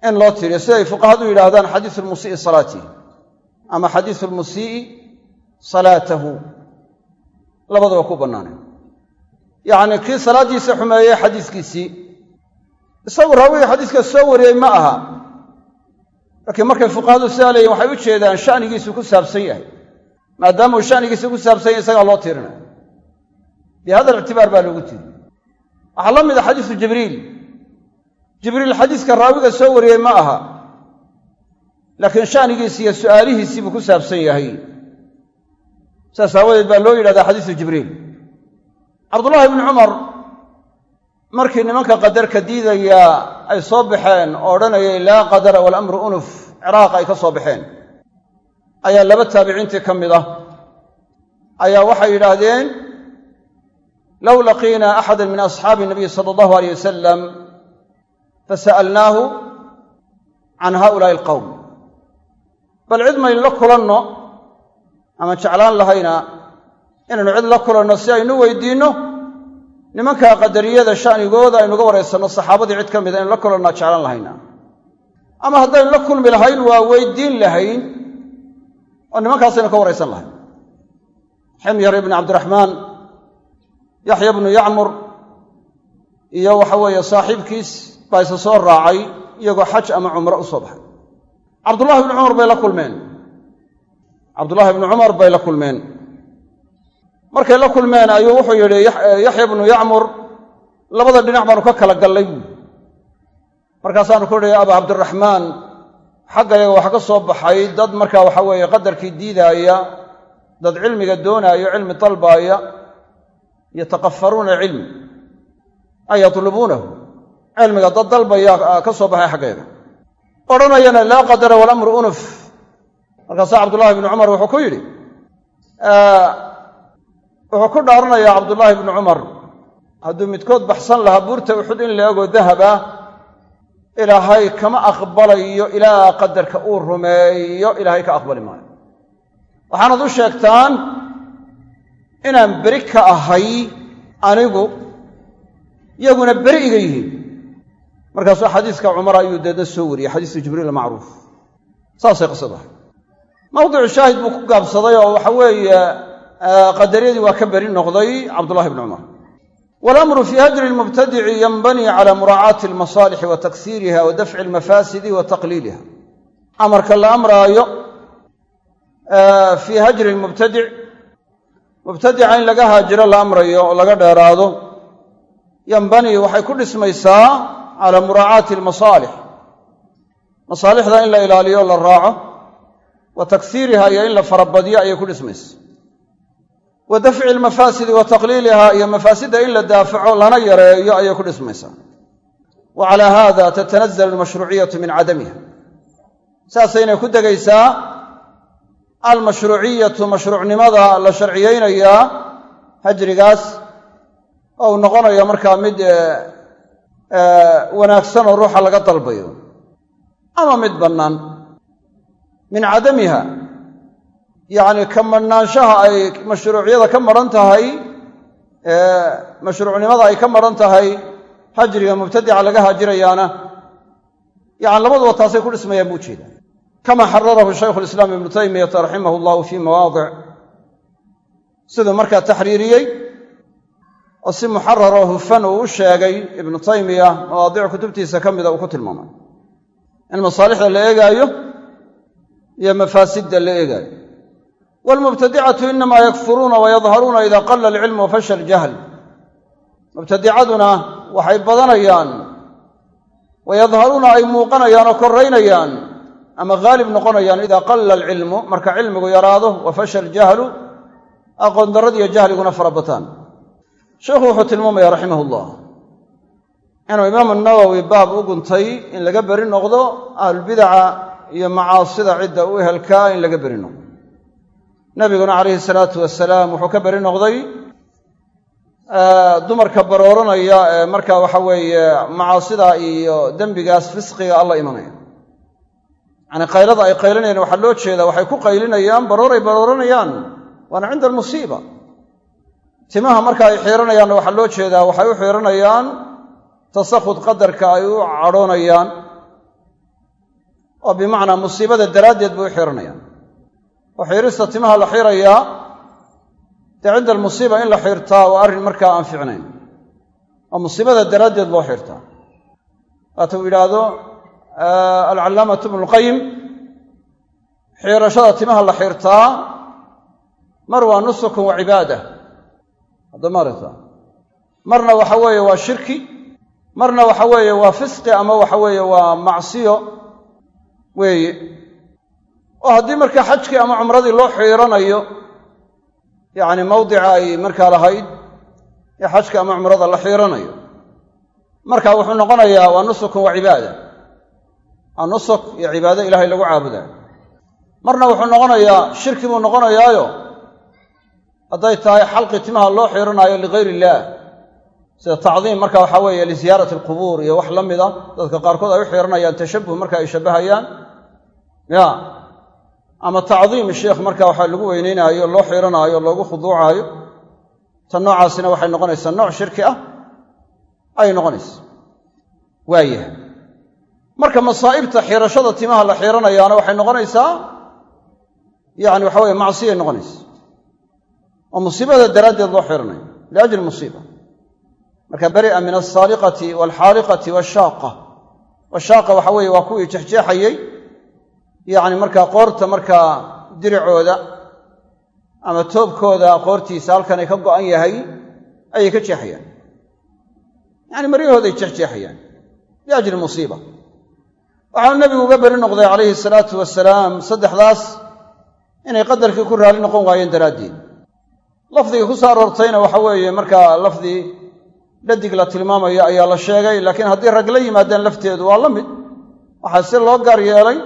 A: in loo tiiriyo. Siday fuqahadu yidhaahdaan xadiisu lmusii'i salaatihi ama xadiisu lmusii'i salaatahu. Labaduba ku bannaanay yacni kii salaaddiisa xumeeyey xadiiskiisii isagu raawiga xadiiska soo wariyey ma aha. Laakiin markay fuqahadu leeyihiin waxay u jeedaan shanigiisu ku saabsan yahay maadaama uu shanigiisa ku saabsan yahay isagaa loo tirinaya bi hada alictibaar baa loogu tiri waxaa la mid a xadiisu jibriil jibriil xadiiska raawiga soo wariyey ma aha laakiin shanigiisi iyo su'aalihiisii buu ku saabsan yahay saas aawadeed baa loo yidhahdaa xadiisu jibriil cabdullaahi bni cumar markii nimanka qadarka diidaya ay soo baxeen oo odhanayay laa qadara walamru unuf ciraaq ay ka soo baxeen ayaa laba taabiciintii ka mid ah ayaa waxay yidhaahdeen low laqiina axada min asxaabi nabiy sala allahu aleyh wasalam fasa'alnaahu can haulaai alqowm bal cid mayn la kulanno ama jeclaan lahayna inaynu cid la kulanno si aynu weydiinno nimanka qadariyada sha'nigooda aynuga waraysanno saxaabadii cid ka mida aynu la kulannaa jeclaan lahayna ama haddaynu la kulmi lahayn waa weydiin lahayn oo nimankaasaynu ka waraysan lahayn ximyar ibni yaxya bnu yacmur iyo waxa weeye saaxiibkiis baa isa soo raacay iyagoo xaj ama cumro u soo baxay. Cabdullahi bnu cumar bay la kulmeen. Cabdullaahi bnu cumar bay la kulmeen. Markay la kulmeen ayuu wuxuu yidhi yaxya bnu yacmur labada dhinac baanu ka kala gallay. Buui markaasaanu ku idhi aba cabdiraxmaan xaggayaga waxa ka soo baxay dad markaa waxa weeye qadarkii diidaaya dad cilmiga doonaayo cilmi dalbaaya yataqafaruuna cilmi ay yatlubuunahu. Cilmiga dad dalbaya ka soo baxay xaggayaga odhanayana laa qadara walamru unuf. Markaasaa cabdullaahi bnu cumar wuxuu ku yidhi wuxuu ku dhaaranayaa cabdullaahi bnu cumar hadduu midkood baxsan lahaa buurta uxud in la egoo dahaba ilaahay kama aqbalayo ilaa qadarka uu rumeeyo ilaahay ka aqbali maayo. Waxaanad u sheegtaan inaan beri ka ahay anigu iyaguna beri iga yihiin. Markaasuu xadiiska cumar ayuu deedna soo wariyey xadiisu jibriil macruuf saasay qisadu ahay mawdicu shaahid buu ku gaabsaday oo waxa weeye qadariyadii waa ka beri noqday cabdullahi bni cumar. Walamru fii hajri lmubtadici yanbanii cala muraacaati almasaalixi wa taksiiriha wa dafci almafaasidi wa taqliiliha. Amarka la amraayo fii mubtadica in laga haajiro la amrayo oo laga dheeraado yanbanii waxay ku dhismaysaa cala muraacaati almasaalix. Masaalixda in la ilaaliyo la raaco wa taksiiriha iyo in la farabadiyo ayay ku dhismaysa wa dafci almafaasidi wa taqliiliha iyo mafaasidda in la daafaco lana yareeyo ayay ku dhismaysaa. Wa calaa haada tatanazalu almashruuciyatu min cadamiha. Saasaynay ku degaysaa almashruuciyatu mashruucnimada la sharciyeynayaa hajrigaas oo uu noqonayo markaa mid wanaagsan oo ruuxa laga dalbayo. Ama mid bannaan. Min cadamiha. Yacni ka madhnaanshaha ay mashruuciyada ka maran tahay mashruucnimada ay ka maran tahay hajriga mubtadica laga haajirayaana yani labaduba taasay ku dhismayaan buu jeeda kama xararahu shaykhu lislaam ibnu taymiyata raximahu llahu fii mawaadic siduu markaa taxriiriyey oo si muxararoo hufan uu u sheegay ibnu taymiya mawaadic kutubtiisa ka mida uu ku tilmaamay in masaalixda la eegaayo iyo mafaasidda la eegaayo waalmubtadicatu inamaa yakfuruuna wayadharuuna ida qala alcilmu wafasha aljahl mubtadicaduna waxay badanayaan wayadharuuna ay muuqanayaan oo koraynayaan ama haalib noqonayaan idaa qalla alcilmu marka cilmigu yaraado wa fasha aljahlu aqoon darradiiyo jahliguna fara bataan. Sheikhu wuxuu tilmaamaya raximah ullah inuu imaamu nawowi baab u guntay in laga beri noqdo ahlulbidaca iyo macaasida cidda u ehelkaa in laga beri noqdo. Nabiguna calayhi salaatu wasalaam wuxuu ka beri noqday dumarka barooranaya ee marka waxa weeye macaasida iyo dembigaas fisqiga alla imanaya yacni qaylada ay qaylinayaan waxaa loo jeedaa waxay ku qaylinayaan barooray barooranayaan. Waana cinda almusiiba. Timaha marka ay xiiranayaanna waxaa loo jeedaa waxay u xiiranayaan tasakhud qadarka ay u cadhoonayaan. Oo bimacnaa musiibada daraaddeed bay u xiiranayaan oo xiirista timaha la xiirayaa dee cinda almusiiba in la xiirtaa waa arrin markaa aan ficnayn oo musiibada daraaddeed loo xiirtaa alcallaamatu ibnulqayim xiirashada timaha la xiirtaa mar waa nusukun wa cibaada haddamaarata marna waxa weeye waa shirki marna waxa weeye waa fisqi ama waxa weeye waa macsiyo weeye oo haddii markaa xajkii ama cumradii loo xiiranayo yacni mawdica ay markaa lahayd ee xajka ama cumrada la xiiranayo marka wuxuu noqonayaa waa nusukun wa waa nusuk iyo cibaado ilaahay lagu caabudayo marna wuxuu noqonayaa shirki buu noqonayaayo. Hadday tahay xalqi timaha loo xiiranaayo ligayr illaah sida tacdiim marka waxaa weeye liziyaarati alqubuur iyo wax la mida dadka qaarkood ay u xiiranayaan tashabuh marka ay shabbahayaan ya. Ama tacdiim sheekh marka waxaa lagu weyneynaayo loo xiiranaayo loogu khuduucaayo. Ta noocaasina waxay noqonaysaa nooc shirki ah ayay noqonaysa waayahay marka masaa'ibta xiirashada timaha la xiiranayaana waxay noqonaysaa yani waxa weye macsiyay noqonaysa. Oo musiibada daraaddeed loo xiiranayo liajli musiiba. Marka bari'a min alsaaliqati waalxaaliqati washaaqa washaaqa waxa weeye waa kuwii jexjeexayey yacni markaa qoorta markaa diricooda ama toobkooda qoortiisa halkan ay ka go'an yahay ayay ka jeexayaan. Yacni maryahooday jexjeexayaan liajli musiiba waxaanu nebigu uga beri noqday calayhi salaatu wasalaam saddexdaas inay qadarkii ku raalli noqon waayeen daraaddeed. Lafdiga ku soo aroortayna waxa weeye markaa lafdi dhadig la tilmaamayo ayaa la sheegay laakiin haddii rag la yimaadeen lafteedu waa la mid. Waxaa si loo gaar yeelay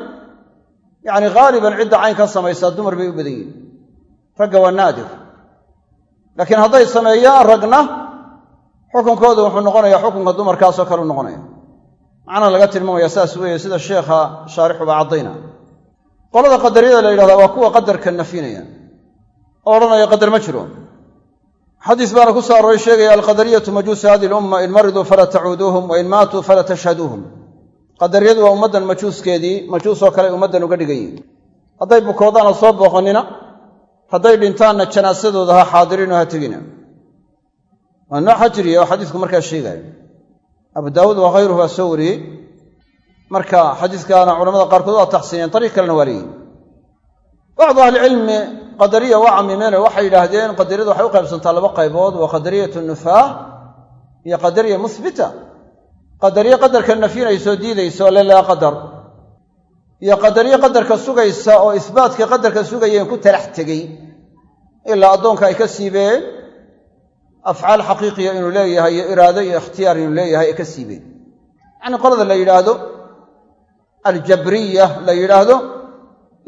A: yacni haaliban cidda cayn ka samaysaa dumar bay u badan yihiin ragga waa naadir. Laakiin hadday sameeyaan ragna xukunkoodu wuxuu noqonayaa xukunka dumarkaasoo kale u noqonaya macnaha laga tilmaamaya saas weeye sida sheekha shaarixuba caddayna qolada qadariyada la yidhahdaa waa kuwa qadarka nafinaya oo odhanaya qadar ma jiro. Xadiis baana ku soo arooray sheegaya alqadariyatu majuusu hadihi lumma in mariduu falaa tacuuduuhum wa in maatuu falaa tashhaduuhum. Qadariyadu waa ummaddan majuuskeedii majuusoo kale ummaddan uga dhigan yihiin hadday bukoodaana soo booqanina hadday dhintaanna janaasadooda ha xaadiriino ha tegina. Waa nooc xajriya oo xadiisku markaa sheegaayo abu daawuud waa khayruhu waa soo wariyey. Marka xadiiskaana culamada qaarkood waa taxsiiniyeen ariiq kalena waa leeyihiin bacdu ahlicilmi qadariya waa camimeen oo waxay yidhaahdeen qadariyadu waxay u qaybsantaa laba qaybood waa qadariyatu nufaah iyo qadariya muhbita qadariye qadarka nafyinayso diidayso le laa qadar. Iyo qadariyo qadarka sugaysa oo isbaatkii qadarka sugayeen ku talax tegey ilaa addoonka ay ka siibeen afcaal xaqiiqiya inuu leeyahay iyo iraado iyo ikhtiyaar inuu leeyahay ay ka siibeen yacnii qolada la yidhaahdo aljabriya la yidhaahdo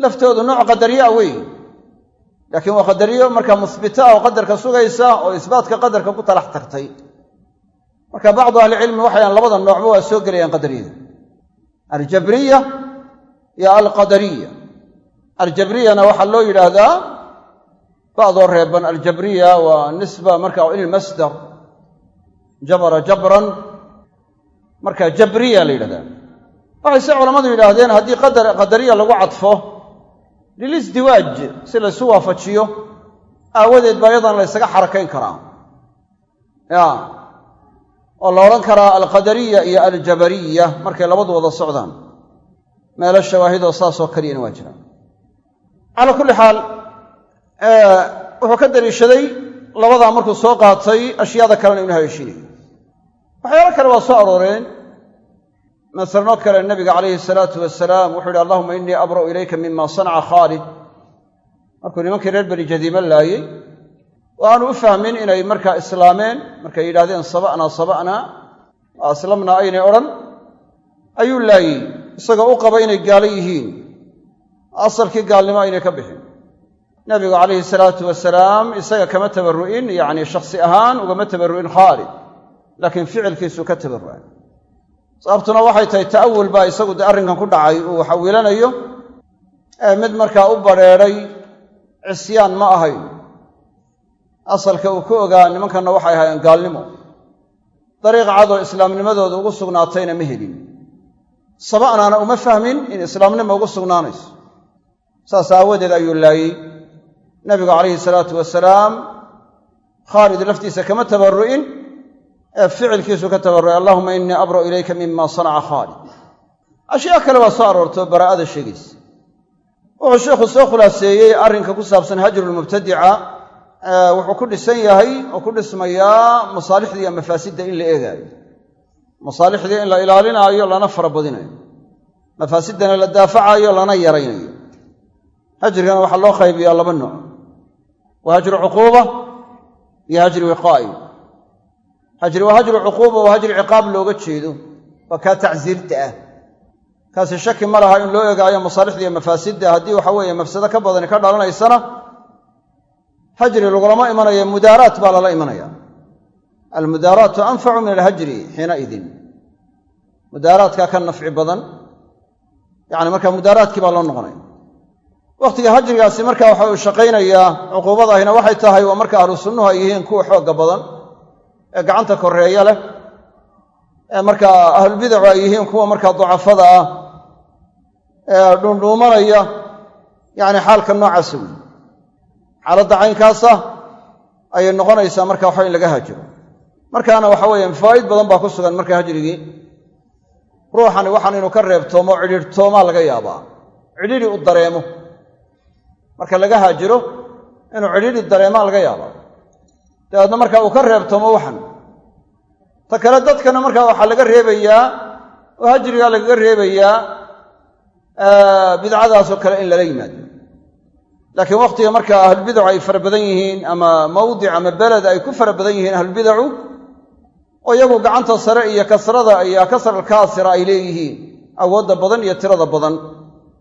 A: laftoodu nooc qadariyo ah weeye laakiin waa qadariyo markaa musbita oo qadarka sugaysa oo isbaatka qadarka ku talax tagtay. Marka bacdu ahlicilmi waxayan labada noocba waa soo gelayaan qadariyada. Aljabriya iyo alqadariya. Aljabriyana waxaa loo yidhaahdaa ba'doo reeban aljabriya waa nisba marka ilmasdar jabara jabran marka jabriya la yidhahdaa waxay se culammadu yidhaahdeen haddii qadariya lagu cadfo lilisdiwaaj si laysu waafajiyo aawadeed baa iyadan la ysaga xarakayn karaa ya oo la odhan karaa alqadariya iyo aljabariya markay labadu wada socdaan meelo shawaahidoo saasoo kaliyana waa jiraan wuxuu ka daliishaday labadaa markuu soo qaatay ashyaada kalena inu haleeshiinayo waxyaalo kale waa soo arooreen. Masalanoo kale nabiga calayhi salaatu wasalaam wuxuu yidhi allahuma innii abra'u ilayka mima sanaca khaalid. Markuu nimankii reer beni jadiima laayey oo aanu u fahmin inay markaa islaameen markay yidhahdeen saba'naa saba'naa aslamnaa aynay odhan. Ayuu laayey isagoo u qaba inay gaalo yihiin. Asalkii gaalnimo aynay ka bixin nabigu calayhi salaatu wasalaam isaga kama tabarru'in yacni shakhsi ahaan ugama tabarru'in khaalid laakiin ficilkiisuu ka tabarru'ay. Sababtuna waxay tahay ta'awul baa isagu dee arrinkan ku dhacay uu xawilanayo. Ee mid markaa u badrheedhay cisyaan ma ahayn. Asalka uu ku ogaa nimankanna waxay ahaayeen gaalnimo. Dariiq cadoo islaamnimadooda ugu sugnaatayna ma helin. Saba'naana uma fahmin in islaamnimo ugu sugnaanayso. Saas aawadeed ayuu laayey nabigu calayhi salaatu wasalaam khaalid laftiisa kama tabarru'in ee ficilkiisu ka tabarru'ay allahuma innii abra'u ilayka mima sanaca khaalid ashyaa kale waa soo aroortoo baraa'ada sheegaysa. Wuxuu sheikhu soo khulaaseeyey arrinka ku saabsan hajrulmubtadica wuxuu ku dhisan yahay oo ku dhismayaa masaalixda iyo mafaasidda in la eegaayo. Masaalixdii in la ilaalinaayo lana farabadinayo. Mafaasiddana la daafacayo lana yaraynayo. Hajrigana waxaa loo qaybiyaa laba nooc waa hajru cuquuba iyo hajri wiqaa'i hajri waa hajru cuquuba waa hajri ciqaab looga jeedo waa kaa tacsiirta ah. Kaasi shaki ma laha in loo eegaayo masaalixda iyo mafaasidda haddii waxa weeye mafsado ka badani ka dhalanaysana hajri lagulama imanayo mudaaraat baa lala imanaya. Almudaaraatu anfacu min alhajri xiinaidin mudaaraadkaa ka nafci badan yani marka mudaaraadkii baa loo noqonaya wakhtiga hajrigaasi marka waxa uu shaqaynayaa cuquubadahina waxay tahay waa marka ahlu sunnuhu ay yihiin kuwa xoogga badan ee gacanta koreeya leh ee markaa ahlulbidacu ay yihiin kuwa markaa ducafada ah ee dhuundhuumanaya yacni xaalka noocaasa wey xaaladda caynkaasa ayay noqonaysaa marka waxa in laga hajiro. Markaana waxa weeye fawaa'id badan baa ku sugan marka hajrigii. Ruuxani waxaan inuu ka reebtoomo cidhiidhtoomaa laga yaabaa. Cidhidhi u dareemo marka laga haajiro inuu cidhidhi dareemaa laga yaabaa dabeedna marka uu ka reebtoomo waxan. Ta kale dadkana markaa waxaa laga reebayaa oo hajrigaa lagaga reebayaa bidcadaasoo kale in lala yimaado. Laakiin wakhtiga marka ahlulbidacu ay fara badan yihiin ama mawdic ama beled ay ku fara badan yihiin ahlulbidacu oo iyagu gacanta sare iyo kasrada iyo kasra alkaasira ay leeyihiin awoodda badan iyo tirada badan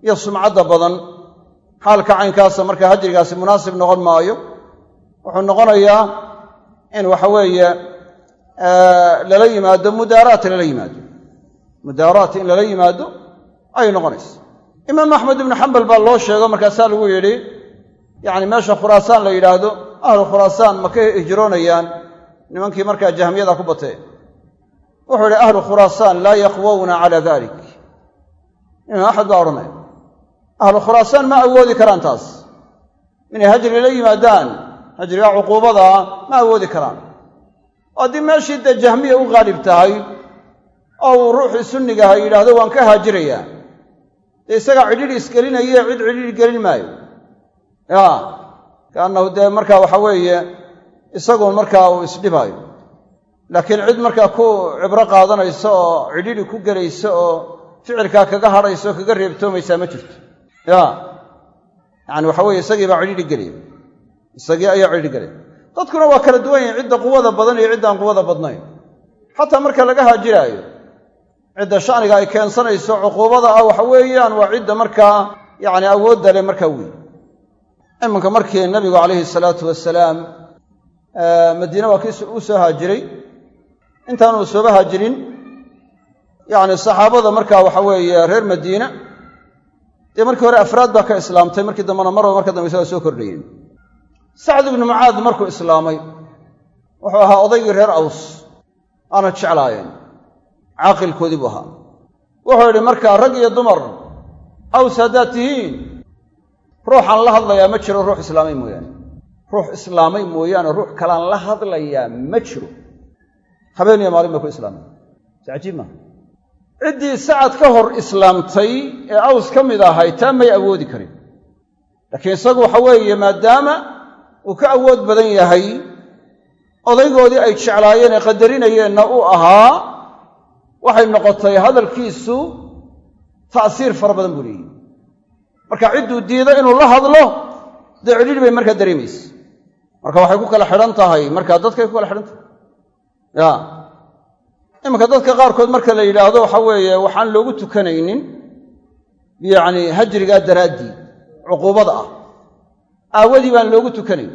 A: iyo sumcadda badan xaalka caynkaasa marka hajrigaasi munaasib noqon maayo wuxuu noqonayaa in waxa weeye lala yimaado mudaaraat lala yimaado. Mudaaraat in lala yimaado ayay noqonaysa. Imaam axmed ibnu xambal baa loo sheego markaasaa lagu yidhi yacni meesha khuraasaan la yidhaahdo ahlu khuraasaan ma ka hijroonayaan nimankii markaa jahmiyada ku batee. Wuxuu yidhi ahlu khuraasaan laa yaqwowna cala dalik imaam axmed baa odhanaya ahlu khuraasaan ma awoodi karaan taas inay hajri la yimaadaan hajriga cuquubadaa ma awoodi karaan haddii meeshii dee jahmiya u qaalib tahay oo uu ruuxii sunnigaha yidhaahdo waan ka haajirayaa dee isagaa cidhidhi isgelinaye cid cidhidhi gelin maayo ya kaannahu dee markaa waxa weeye isaguun markaa uu isdhibaayo laakiin cid markaa ku cibro qaadanayso oo cidhidhi ku gelayso oo ficilkaa kaga hadhaysa oo kaga reebtoomaysaa ma jirto ya. Yacani waxa weye isagii baa cidhiidhi gelaya isagii ayaa cidhiidhi gelaya dadkuna waa kala duwan yihiin cidda quwada badan iyo ciddaan quwada badnayn. Xataa marka laga haajiraayo cidda shaniga ay keensanayso cuquubada ah waxa weeyaan waa cidda markaa yacni awoodda leh markaa weyn. Iminka markii nabigu calayhi salaatu wasalaam madiine waa kii u soo haajiray. Intaanu sooba haajirin yacni saxaabada markaa waxa weeye reer madiina dee markii hore afraad baa ka islaamtay markii dambena marba marka dambe isagaa soo kordhayeen. Sacd ibnu mucaad markuu islaamay wuxuu ahaa odaygii reer aws aana jeclaayeen. Caaqilkoodii buu ahaa. Wuxuu yidhi markaa rag iyo dumar aws haddaad tihiin ruuxaan la hadlayaa ma jiro ruux islaamay mooyaane. Ruux islaamay mooyaane ruux kalaan la hadlayaa ma jiro. Habeen iyo maalin bay ku islaamay si cajiib maaha ciddii sacad ka hor islaamtay ee aws ka mid ahay taa may awoodi karin. Laakiin isagu waxa weeye maadaama uu ka awood badan yahay odaygoodii ay jeclaayeen ee qadarinayeenna uu ahaa waxay noqotay hadalkiisu ta'siir fara badan buu leeyihi marka cidduu diido inuu la hadlo dee cidhiidhi bay markaa dareemaysa. Marka waxay ku kala xidhan tahay markaa dadkay ku kala xidhan tahay. Ya iminka dadka qaarkood marka la yidhaahdo waxa weeye waxaan loogu tukanaynin yacni hajrigaa daraaddii cuquubada ah. Aawadii baan loogu tukanayn.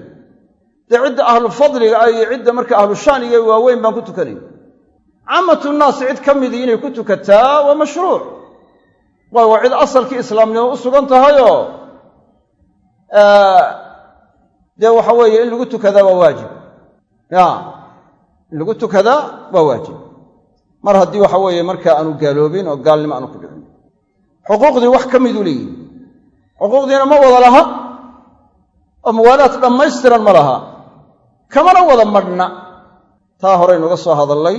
A: Dee cidda ahlu fadliga ah iyo cidda marka ahlu shaaniga waaweyn baan ku tukanayn. Caamatu nnaas cid ka midii inay ku tukataa waa mashruuc. Waayo waa cid asalkii islaamnimo u sugan tahayoo dee waxa weeye in lagu tukadaa waa waajib. Ya in lagu tukadaa waa waajib mar haddii waxa weeye marka aanu gaaloobin oo gaalnimo aanu ku dhicin xuquuqdii wax ka miduu leeyihi xuquuqdiina ma wada laha oo muwaalaad dhammaystiran ma laha. Kamana wada madhna taa horeynuga soo hadallay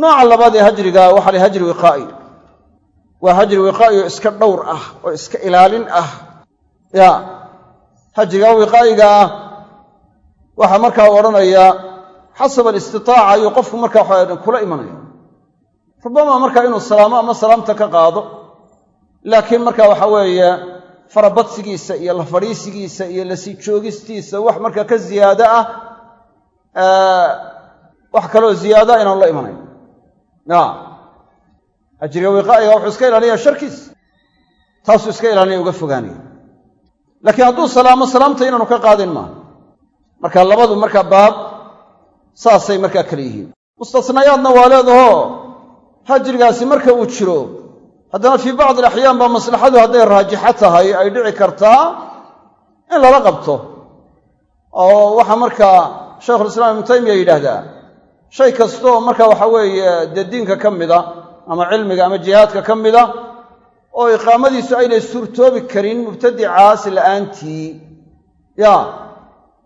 A: nooca labaad ee hajriga waxaa la hajri wiqaa'i. Waa hajri wiqaa'i oo iska dhowr ah oo iska ilaalin ah. Ya hajriga wiqaa'iga ah waxaa markaa odhanaya xasab alistitaaca ayuu qofku markaa kula imanaya rubama markaa inuu salaamo ama salaamta ka qaado laakiin marka waxa weeye farabadsigiisa iyo la fadhiisigiisa iyo la sii joogistiisa wax markaa ka ziyaado ah wax kaloo ziyaada inaanu la imanayn. Ya hajriga wiqaa'iga wuxuu iska ilaalinaya sharkiisa taasuu iska ilaalinaya uga fogaanaya. Laakiin hadduu salaamo salaamta inaanu ka qaadin maaha marka labadu markaa baab saasay markaa kale yihiin. Mustasnayaadna waa leedaho hajrigaasi marka uu jiro haddana fii bacdi alaxyaan baa maslaxadu hadday raajixo tahay ay dhici kartaa in lala qabto. Oo waxaa markaa shaykhulislaam ibnu taymiya yidhaahdaa shay kastaoo marka waxa weeye dee diinka ka mida ama cilmiga ama jihaadka ka mida oo iqaamadiisu aynay suurtoobi karin mubtadicaas la'aantii ya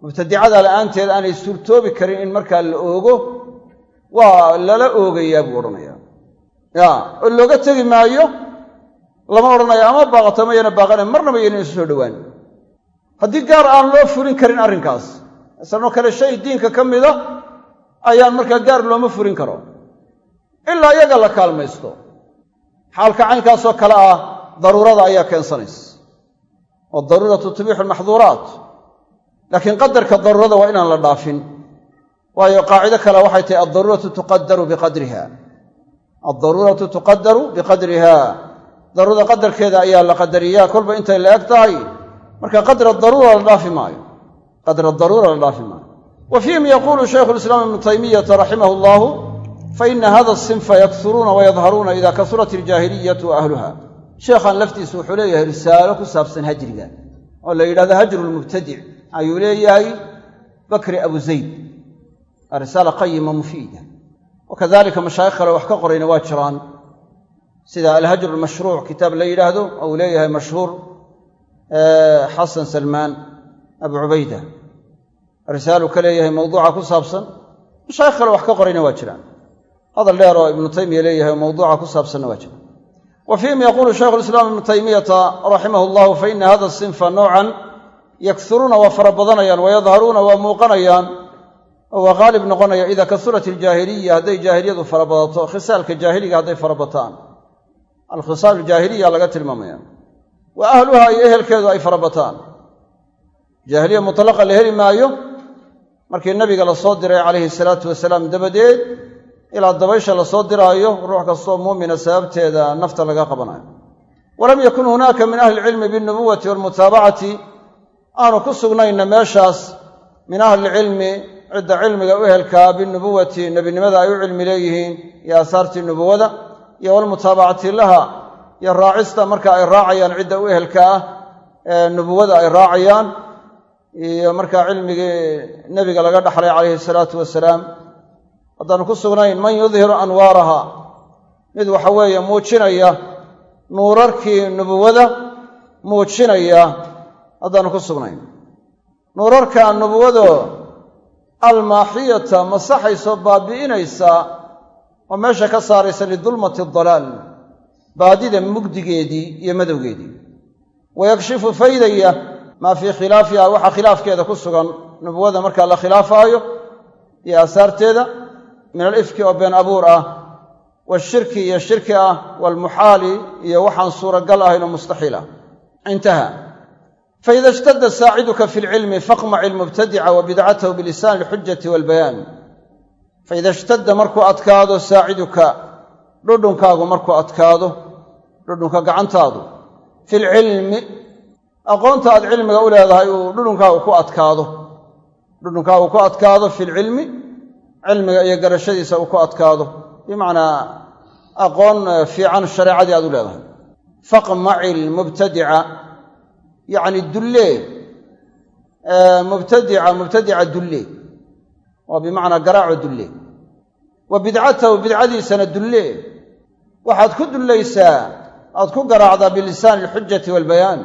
A: mubtadicada la'aanteed aanay suurtoobi karin in markaa la oogo waa lala oogayaa buu odhanayaa ya. Oo looga tegi maayo lama odhanayo ama baaqata mayana baaqana marnaba yaynan isu soo dhowaan. Haddii gaar aan loo furin karin arrinkaas masalanoo kale shay diinka ka mida ayaan markaa gaar looma furin karo. Ilaa iyaga la kaalmaysto. Xaalka caynkaasoo kale ah daruurada ayaa keensanaysa. Wadaruuratu tubiixu almaxduuraat laakiin qadarka daruurada waa inaan la dhaafin. Waayo qaacido kale waxay tahay addaruuratu tuqadaru biqadriha addaruuratu tuqadaru biqadriha daruurada qadarkeeda ayaa la qadariyaa kolba intay la eg tahay marka qadra daruura la dhaafi maayo qadra daruura la dhaafi maayo wa fiihim yaquulu shaykhu lislaam ibnu taymiyata raximah allahu faina hada sinfa yakhuruuna wayadharuuna ida kasurat iljaahiliyatu wa ahluha sheekhan laftiisu wuxuu leeyahay risaalo ku saabsan hajriga oo la yidhahdo hajru lmubtadic ayuu leeyahay bakri abu zayd risaala qayima mufiida wakadalika mashaayikh kale wax ka qorayna waa jiraan sida alhajru almashruuc kitaab la yidhaahdo oo uu leeyahay mashhuur xasan salmaan abu cubayda risaalu ka leeyahay mawduuca ku saabsan mashaayikh kale wax ka qorayna waa jiraan hadal dheer oo ibnu taymiya leeyahay oo mawduuca ku saabsanna waa jira wa fiihim yaquulu shaykhu lislaam ibnu taymiyata raximah hada sinfa noocan yakhuruuna waa fara badanayaan wayadharuuna waa muuqanayaan oo waa qaalib noqonaya ida kasurat iljaahiliya hadday jaahiliyadu fara badato khisaalka jaahiliga hadday fara bataan. Alkhisaal aljaahiliya laga tilmaamaya. Wa ahluhaa iyo ehelkeedu ay farabataan jaahiliya mutlaqa la heli maayo markii nabiga la soo diray calayhi salaatu wasalaam dabadeed ilaa dabaysha la soo diraayo ruux kastoo muumina sababteeda nafta laga qabanayo. Walam yakun hunaaka min ahli ilcilmi binubuwati waalmutaabacati aanu ku sugnayna meeshaas min ahlilcilmi cidda cilmiga u ehelkaa binubuwati nebinimada ay u cilmi leeyihiin iyo aasaartii nubuwada iyo walmutaabacati laha iyo raacista marka ay raacayaan cidda u ehelka ah ee nubuwada ay raacayaan iyo markaa cilmigii nebiga laga dhaxlay calayhi salaatu wasalaam haddaanu ku sugnayn man yudhiru anwaaraha mid waxa weeye muujinaya nuurarkii nubuwada muujinaya haddaanu ku sugnayn. Nuurarka nubuwado almaaxiyata masaxaysoo baabi'inaysa oo meesha ka saaraysa lidulmati dalaal baadida mugdigeedii iyo madowgeedii. Wayakshifu faydaya maa fii khilaafiha waxa khilaafkeeda ku sugan nubuwada markaa la khilaafaayo iyo aasaarteeda min alifki oo been abuur ah washirki iyo shirki ah waalmuxaali iyo waxaan suuragal ahayn oo mustaxiil ah. Intaha faida ishtada saaciduka fi lcilmi faqmaci lmubtadica wa bidcatahu bilisani alxujati walbayaan faida ishtadda markuu adkaado saaciduka dhudhunkaagu markuu adkaado dhudhunka gacantaadu fi lcilmi aqoonta aad cilmiga u leedahay uu dhudhunkaagu ku adkaado dhudhunkaagu ku adkaado fi lcilmi cilmiga iyo garashadiisa uu ku adkaado bimacnaa aqoon fiican shareecadii aad u leedahay yacni dullee mubtadica mubtadica dullee waa bimacnaa garaaco dullee wa bidcatahu bidcadiisana dullee waxaad ku dullaysaa aad ku garaacdaa bilisaani alxujati waalbayaan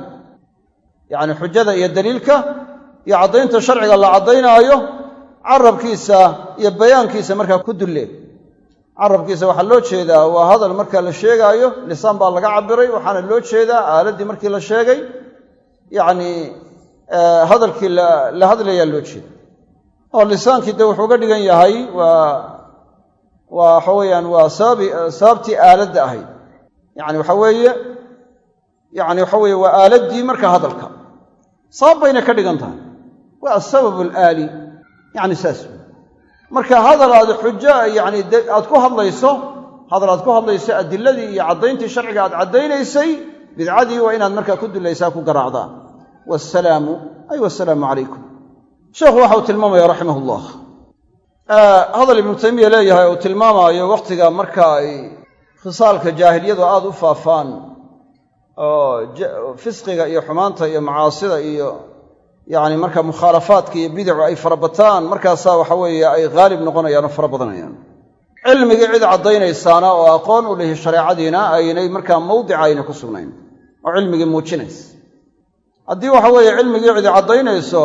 A: yacni xujada iyo daliilka iyo caddaynta sharciga la caddaynaayo carabkiisa iyo bayaankiisa markaa ku dullee carabkiisa waxaa loo jeedaa waa hadal markaa la sheegaayo lisaan baa laga cabiray waxaana loo jeedaa aaladdii markii la sheegay yacni hadalkii la hadlayaa loo jeeda oo lisaankii dee wuxuu ga dhigan yahay waa waa waxa weeyaan waa sababtii aaladda ahayd. Yacni waxa weeye yacni waxa weeye waa aaladdii marka hadalka. Sabab bayna ka dhigan tahay. Waa asababu alaali yacni saas. Marka hadal aad xujo yacni aad ku hadlayso hadal aad ku hadlayso adiladii iyo caddayntii sharciga aad caddaynaysay bidcadii waa inaad markaa ku dulaysaa ku garaacdaa. Waasalaamu ay wasalaamu calaykum. Sheekhu waxa uu tilmaamaya raximah ullah hadal ibnu taymiya leeyahay uu tilmaamaayo wakhtiga marka ay khisaalka jaahiliyadu aada u faafaan oo fisqiga iyo xumaanta iyo macaasida iyo yacni marka mukhaalafaadka iyo bidacu ay farabataan markaasaa waxa weeye ay haalib noqonayaan oo fara badanayaan cilmigii cid caddaynaysaana oo aqoon u lihi shareecadiina aynay markaa mawdica ayna ku sugnayn oo cilmigii muujinaysa. Haddii waxa weeye cilmigii cidi caddaynayso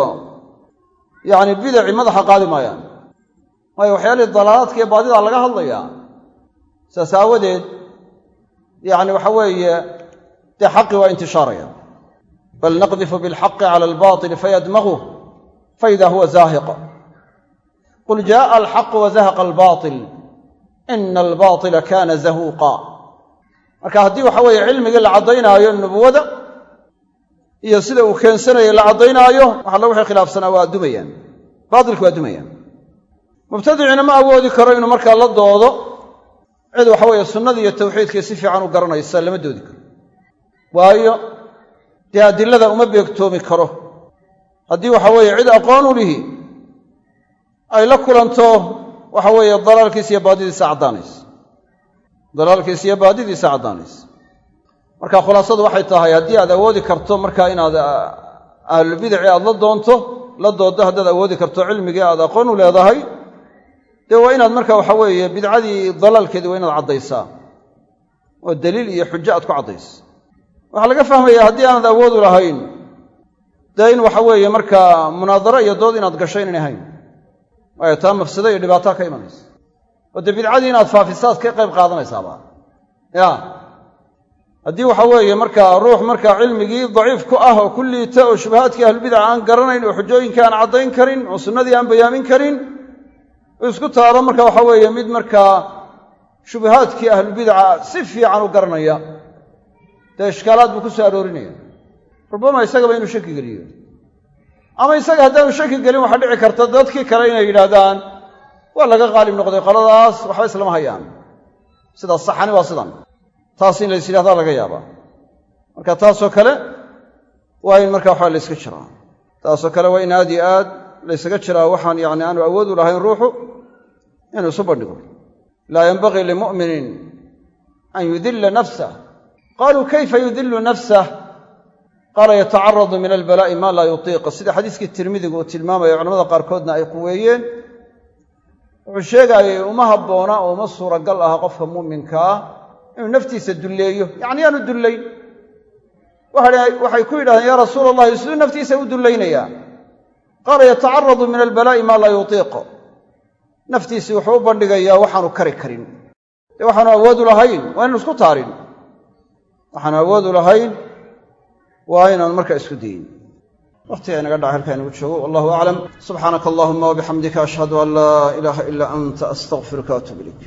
A: yacni bidaci madaxa qaadi maayaan. Waayo waxyaalihii dalaalaadka iyo baadidaa laga hadlayaa saas aawadeed yacni waxa weeye dee xaqii waa intishaaraya. Bal naqdifu bilxaqi cala albaili fayadmaguh faida huwa zaahiq. Qul jaءa alxaqu wazahaqa albail ina albaila kana zahuuqa marka haddii waxa weeye cilmigii la caddaynaayo nubuwada iyo sida uu keensanayay la caddaynaayo waxalla wixii khilaafsanaa waa dumayaan. Baatilku waa dumayaan. Mubtadicina ma awoodi karo inuu markaa la doodo cid waxa weeye sunnadii iyo tawxiidkii si fiican u garanaysa lama doodi karo. Waayo dee adilada uma beegtoomi karo. Haddii waxa weeye cid aqoon u lihi ay la kulanto waxa weeye dalaalkiisa iyo baadidiisa caddaanaysa dalaalkiisa iyo baadidiisa caddaanaysa marka khulaasadu waxay tahay haddii aad awoodi karto markaa inaad ahlulbidaci aad la doonto la dooddo haddaad awoodi karto cilmigii aad aqoon u leedahay dee waa inaad marka waxa weeye bidcadii dalaalkeedii waa inaad caddaysaa. Oo daliil iyo xujo aad ku caddaysa waxaa laga fahmaya haddii aanad awoodu lahayn dee in waxa weeye markaa munaadaro iyo dood inaad gasho inayn ahayn waayo taa mafsado iyo dhibaataa ka imanaysa. Oo dee bidcadii inaad faafisaad ka qayb qaadanaysaaba. Ya. Haddii waxa weeye markaa ruux markaa cilmigii daciif ku ah oo ku liita oo shubahaadkii ahlubidaca aan garanayn oo xujooyinkii aan caddayn karin oo sunnadii aan bayaamin karin isku taaro marka waxa weeye mid markaa shubahaadkii ahlubidaca si fiican u garanaya dee ishkaalaad buu ku soo aroorinaya. Rubama isagaba inuu shaki geliyo ama isaga haddaanu shaki gelin waxaa dhici karta dadkii kale inay yidhaahdaan waa laga qaalib noqday qoladaas waxba islama hayaan. Sidaas saxani waa sidan. Taas in lays yidhahdaa laga yaabaa. Marka taasoo kale waa in marka waxaa layska jiraa. Taasoo kale waa in aad iyo aad laysaga jiraa waxaan yacni aanu awood u lahayn ruuxu inuu isu bandhigo. Laa yenbagii limu'minin an yudilla nafsah qaluu kayfa yudillu nafsah qaala yatacaradu min albalaa'i maa laa yutiiq sida xadiiskii tirmidigu uu tilmaamaya culamada qaarkoodna ay quweeyeen wuxuu sheegaayay uma habboona oo uma suuragal aha qofka muuminka inuu naftiisa dulleeyo. Yacni yaanu dullayn. Waxay ku yidhahdeen yaa rasuula allahi siduu naftiisa u dullaynayaa? Qaala yatacaradu min albalaa'i maa laa yutiiq naftiisii wuxuu u bandhigayaa waxaanu kari karin. Dee waxaanu awoodu lahayn? Waa inanu isku taarin. Waxaanu awoodu lahayn waa inaanu markaa isku dayin. Waqtiga inaga dhaca halkaa inagu joogo wallahu aclam subxaanaka allahuma wabixamdika ashhadu an laa ilaaha ilaa anta astaqfiruka waatuub ilayk